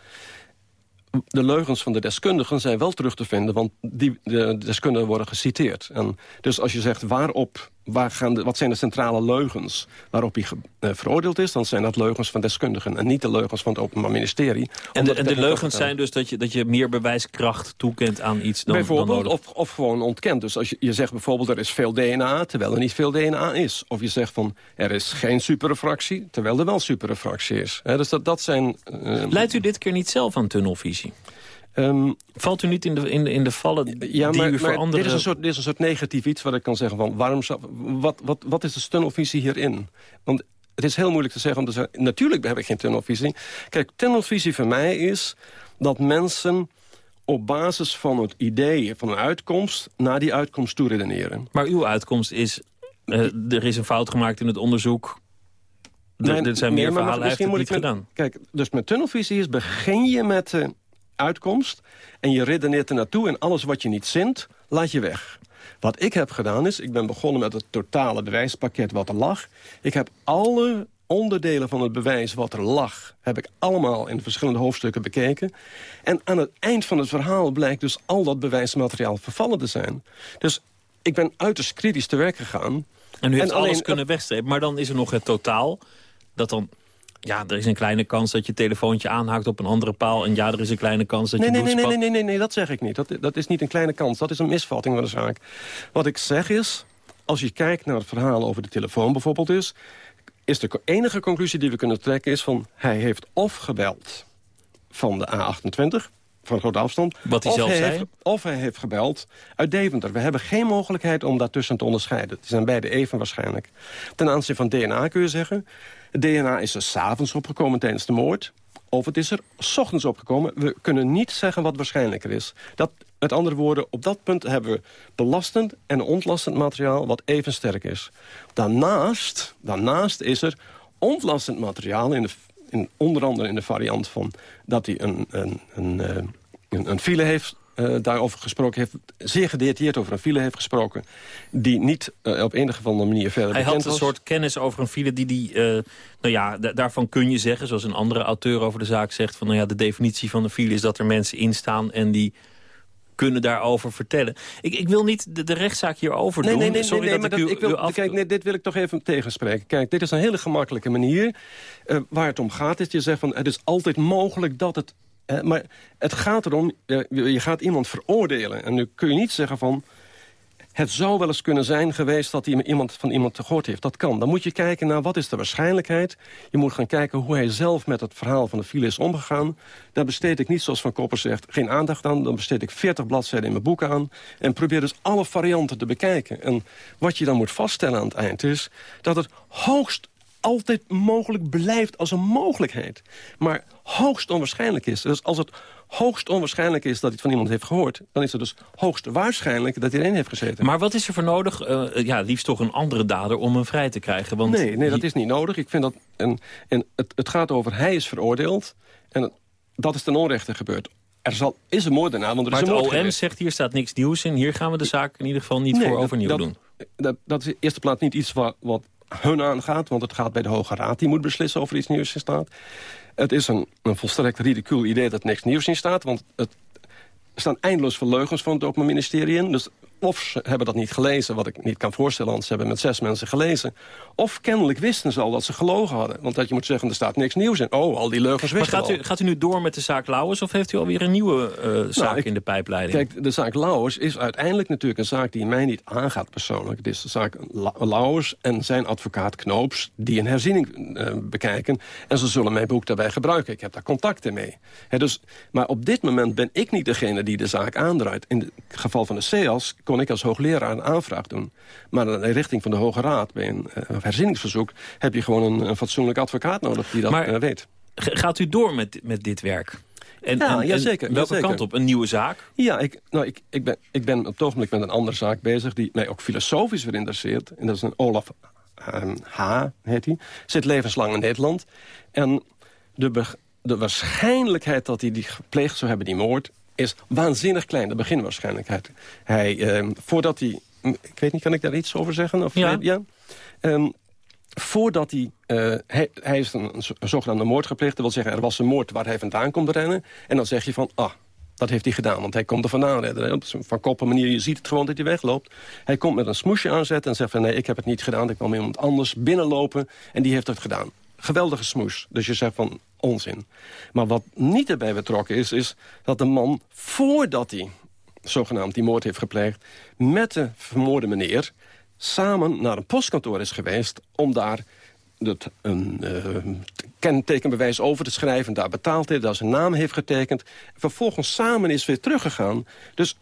De leugens van de deskundigen zijn wel terug te vinden... want die, de deskundigen worden geciteerd. En dus als je zegt waarop, waar gaan de, wat zijn de centrale leugens... waarop hij ge- eh, veroordeeld is... dan zijn dat leugens van deskundigen... en niet de leugens van het Openbaar Ministerie. en de, en leugens zijn dus dat je, dat je meer bewijskracht toekent aan iets dan, dan bijvoorbeeld, nodig. of, of gewoon ontkent. Dus als je, je zegt bijvoorbeeld er is veel DNA, terwijl er niet veel DNA is. Of je zegt van er is geen superrefractie, terwijl er wel superrefractie is. Hè, dus dat, dat zijn... eh, Leidt u dit keer niet zelf aan tunnelvisie? Ehm, Valt u niet in de, in de, in de vallen ja, die maar, u voor maar anderen... dit, is een soort, dit is een soort negatief iets wat ik kan zeggen van... Waarom zou, wat, wat, wat is de tunnelvisie hierin? Want het is heel moeilijk te zeggen om te zeggen... natuurlijk heb ik geen tunnelvisie. Kijk, tunnelvisie voor mij is dat mensen op basis van het idee van een uitkomst... naar die uitkomst toe redeneren. Maar uw uitkomst is... eh, er is een fout gemaakt in het onderzoek. Er, Nee, er zijn meer verhalen, hij heeft het niet gedaan. Kijk, dus met tunnelvisie is begin je met de uitkomst... en je redeneert er naartoe en alles wat je niet zint, laat je weg. Wat ik heb gedaan is, ik ben begonnen met het totale bewijspakket wat er lag. Ik heb alle onderdelen van het bewijs wat er lag... heb ik allemaal in verschillende hoofdstukken bekeken. En aan het eind van het verhaal blijkt dus al dat bewijsmateriaal vervallen te zijn. Dus ik ben uiterst kritisch te werk gegaan... En u heeft alleen- alles kunnen wegstrepen. Maar dan is er nog het totaal. Dat dan... Ja, er is een kleine kans dat je telefoontje aanhaakt op een andere paal. En ja, er is een kleine kans dat Nee, je nee, nee, nee, nee, nee, nee, dat zeg ik niet. Dat, dat is niet een kleine kans. Dat is een misvatting van de zaak. Wat ik zeg is, als je kijkt naar het verhaal over de telefoon bijvoorbeeld is... is de enige conclusie die we kunnen trekken is van... hij heeft of gebeld van de A28, van grote afstand... Wat hij of zelf zei? Heeft, of hij heeft gebeld uit Deventer. We hebben geen mogelijkheid om daartussen te onderscheiden. Die zijn beide even waarschijnlijk. Ten aanzien van DNA kun je zeggen... DNA is er s'avonds opgekomen tijdens de moord... of het is er 's ochtends opgekomen. We kunnen niet zeggen wat waarschijnlijker is. Dat, met andere woorden, op dat punt hebben we belastend en ontlastend materiaal... wat even sterk is. Daarnaast, daarnaast is er ontlastend materiaal... In de, in, onder andere in de variant van dat hij een, een, een, eh, een, een file heeft eh, daarover gesproken heeft, zeer gedetailleerd over een file heeft gesproken... die niet eh, op enige of andere manier verder Hij bekend had een was. soort kennis over een file die die... eh, nou ja, da- daarvan kun je zeggen, zoals een andere auteur over de zaak zegt... van nou ja, de definitie van een file is dat er mensen instaan... en die kunnen daarover vertellen. Ik, ik wil niet de, de rechtszaak hierover Nee, doen. nee, nee, Sorry nee, dat maar ik u, ik wil, af... kijk, nee, dit wil ik toch even tegenspreken. Kijk, dit is een hele gemakkelijke manier. waar het om gaat is, je zegt van, het is altijd mogelijk dat het... eh, maar het gaat erom, eh, je gaat iemand veroordelen. En nu kun je niet zeggen van... Het zou wel eens kunnen zijn geweest dat hij iemand van iemand gehoord heeft. Dat kan. Dan moet je kijken naar wat is de waarschijnlijkheid. Je moet gaan kijken hoe hij zelf met het verhaal van de file is omgegaan. Daar besteed ik niet, zoals Van Koppers zegt, geen aandacht aan. Dan besteed ik 40 bladzijden in mijn boek aan. En probeer dus alle varianten te bekijken. En wat je dan moet vaststellen aan het eind is... dat het hoogst altijd mogelijk blijft als een mogelijkheid. Maar hoogst onwaarschijnlijk is. Dus als het hoogst onwaarschijnlijk is dat hij het van iemand heeft gehoord... dan is het dus hoogst waarschijnlijk dat hij erin heeft gezeten. Maar wat is er voor nodig? Eh, ja, liefst toch een andere dader om hem vrij te krijgen. Want Nee, nee, dat is niet nodig. Ik vind dat, en, en het, het gaat over hij is veroordeeld. En dat is ten onrechte gebeurd. Er zal, is een moordenaar, want er Maar is het een moord OM zegt hier staat niks nieuws in. Hier gaan we de zaak in ieder geval niet Nee, voor overnieuw dat, doen. Dat, dat is in eerste plaats niet iets wat, wat hun aangaat... want het gaat bij de Hoge Raad, die moet beslissen of er iets nieuws in staat. Het is een, een volstrekt ridicuul idee dat niks nieuws in staat... want het, er staan eindeloos veel leugens van het Openbaar Ministerie in. Dus of ze hebben dat niet gelezen, wat ik niet kan voorstellen... want ze hebben met zes mensen gelezen. Of kennelijk wisten ze al dat ze gelogen hadden. Want dat je moet zeggen, er staat niks nieuws in. Oh, al die leugens Maar gaat u, gaat u nu door met de zaak Lauwers... of heeft u alweer een nieuwe eh, zaak Nou, ik- in de pijpleiding? Kijk, de zaak Lauwers is uiteindelijk natuurlijk een zaak die mij niet aangaat persoonlijk. Het is de zaak La- Lauwers en zijn advocaat Knoops die een herziening eh, bekijken. En ze zullen mijn boek daarbij gebruiken. Ik heb daar contacten mee. Hè, dus, maar op dit moment ben ik niet degene die de zaak aandraait. In het geval van de CEAS kon ik als hoogleraar een aanvraag doen. Maar in de richting van de Hoge Raad bij een eh, herzieningsverzoek... heb je gewoon een, een fatsoenlijk advocaat nodig die dat Maar- eh, weet. Gaat u door met, met dit werk? En, Ja, en- welke jazeker. kant op? Een nieuwe zaak? Ja, ik, nou, ik, ik, ben, ik ben op het ogenblik met een andere zaak bezig... die mij ook filosofisch weer interesseert. En dat is een Olaf ehm, H, heet hij. Zit levenslang in Nederland. En de, de waarschijnlijkheid dat hij die gepleegd zou hebben, die moord... is waanzinnig klein, de beginwaarschijnlijkheid. Hij, ehm, voordat hij... Ik weet niet, kan ik daar iets over zeggen? Of, Ja. ja? Ehm, voordat hij, eh, hij... Hij is een, een zogenaamde moord gepleegd. Dat wil zeggen, er was een moord waar hij vandaan komt rennen. En dan zeg je van, ah, dat heeft hij gedaan. Want hij komt er vandaan rennen. Op van koppen manier, je ziet het gewoon dat hij wegloopt. Hij komt met een smoesje aanzetten en zegt van... nee, ik heb het niet gedaan. Ik kwam iemand anders binnenlopen en die heeft het gedaan. Geweldige smoes. Dus je zegt van onzin. Maar wat niet erbij betrokken is, is dat de man voordat hij zogenaamd die moord heeft gepleegd... met de vermoorde meneer samen naar een postkantoor is geweest... om daar het, een eh, kentekenbewijs over te schrijven. Daar betaald heeft, daar zijn naam heeft getekend. Vervolgens samen is weer teruggegaan. Dus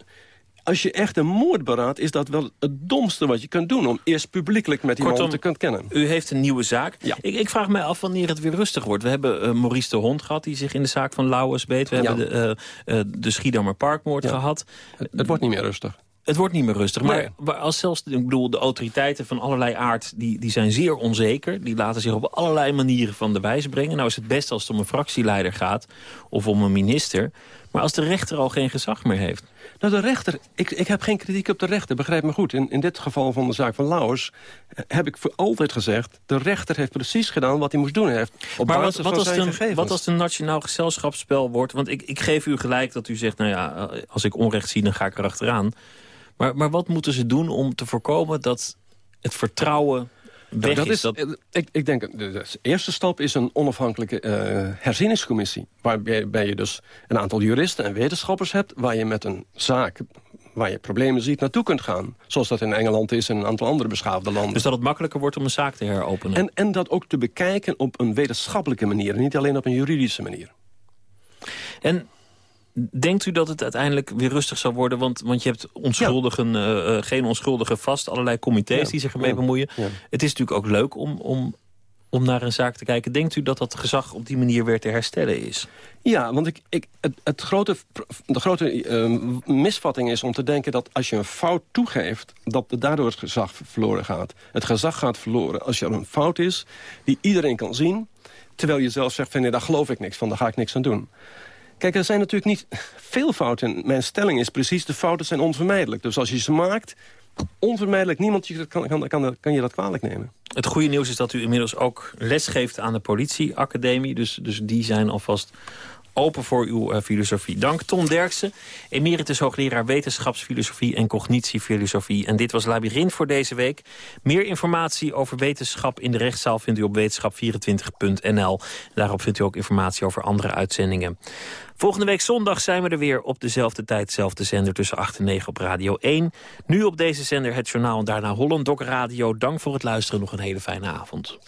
als je echt een moord beraadt... is dat wel het domste wat je kunt doen... om eerst publiekelijk met iemand te kunnen kennen. U heeft een nieuwe zaak. Ik, ik vraag mij af wanneer het weer rustig wordt. We hebben eh, Maurice de Hond gehad, die zich in de zaak van Lauwers beet. We Ja. hebben de, eh, de Schiedammer Parkmoord Ja. gehad. Het, het wordt niet meer rustig. Het wordt niet meer rustig. Maar, Nee. maar als zelfs ik bedoel, de autoriteiten van allerlei aard... Die, die zijn zeer onzeker. Die laten zich op allerlei manieren van de wijs brengen. Nou is het best als het om een fractieleider gaat of om een minister. Maar als de rechter al geen gezag meer heeft... Nou, de rechter, ik, ik heb geen kritiek op de rechter, begrijp me goed. In, in dit geval van de zaak van Lauwers eh, heb ik voor altijd gezegd... de rechter heeft precies gedaan wat hij moest doen. Heeft op maar wat, basis wat, van als zijn het een, gegevens... wat als het een nationaal gezelschapsspel wordt? Want ik, ik geef u gelijk dat u zegt, nou ja, als ik onrecht zie, dan ga ik erachteraan. Maar, maar wat moeten ze doen om te voorkomen dat het vertrouwen weg dat is? is, Dat, eh, ik, ik denk, de, eerste stap is een onafhankelijke eh herzieningscommissie. Waarbij je dus een aantal juristen en wetenschappers hebt... waar je met een zaak, waar je problemen ziet, naartoe kunt gaan. Zoals dat in Engeland is en een aantal andere beschaafde landen. dus dat het makkelijker wordt om een zaak te heropenen. En, en dat ook te bekijken op een wetenschappelijke manier... niet alleen op een juridische manier. En denkt u dat het uiteindelijk weer rustig zal worden? Want, want je hebt onschuldigen, eh, eh, geen onschuldigen vast. Allerlei comité's Ja, die zich ermee bemoeien. ja. Het is natuurlijk ook leuk om, om, om naar een zaak te kijken. Denkt u dat dat gezag op die manier weer te herstellen is? Ja, want ik, ik, het, het grote, de grote eh, misvatting is om te denken dat als je een fout toegeeft... dat daardoor het gezag verloren gaat. Het gezag gaat verloren als er een fout is die iedereen kan zien... terwijl je zelf zegt van nee, daar geloof ik niks van, daar ga ik niks aan doen. Kijk, er zijn natuurlijk niet veel fouten. Mijn stelling is precies, de fouten zijn onvermijdelijk. Dus als je ze maakt, onvermijdelijk, niemand je kan, kan, kan, kan je dat kwalijk nemen. Het goede nieuws is dat u inmiddels ook lesgeeft aan de politieacademie. Dus, dus die zijn alvast open voor uw uh, filosofie. Dank Tom Derksen, emeritus hoogleraar wetenschapsfilosofie en cognitiefilosofie. En dit was Labyrinth voor deze week. Meer informatie over wetenschap in de rechtszaal vindt u op wetenschap24.nl. Daarop vindt u ook informatie over andere uitzendingen. Volgende week zondag zijn we er weer op dezelfde tijd, dezelfde zender tussen 8 en 9 op Radio 1. Nu op deze zender het journaal en daarna Holland Dok Radio. Dank voor het luisteren, nog een hele fijne avond.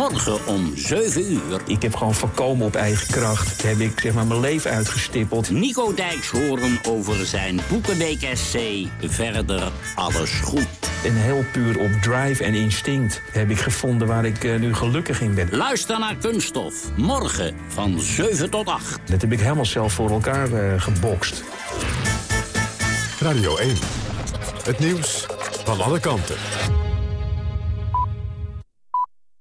Morgen om 7 uur. Ik heb gewoon voorkomen op eigen kracht. Heb ik zeg maar mijn leven uitgestippeld. Nico Dijks horen over zijn Boekenweek SC. Verder alles goed. En heel puur op drive en instinct heb ik gevonden waar ik uh, nu gelukkig in ben. Luister naar Kunststof. Morgen van 7 tot 8. Dat heb ik helemaal zelf voor elkaar uh, gebokst. Radio 1. Het nieuws van alle kanten.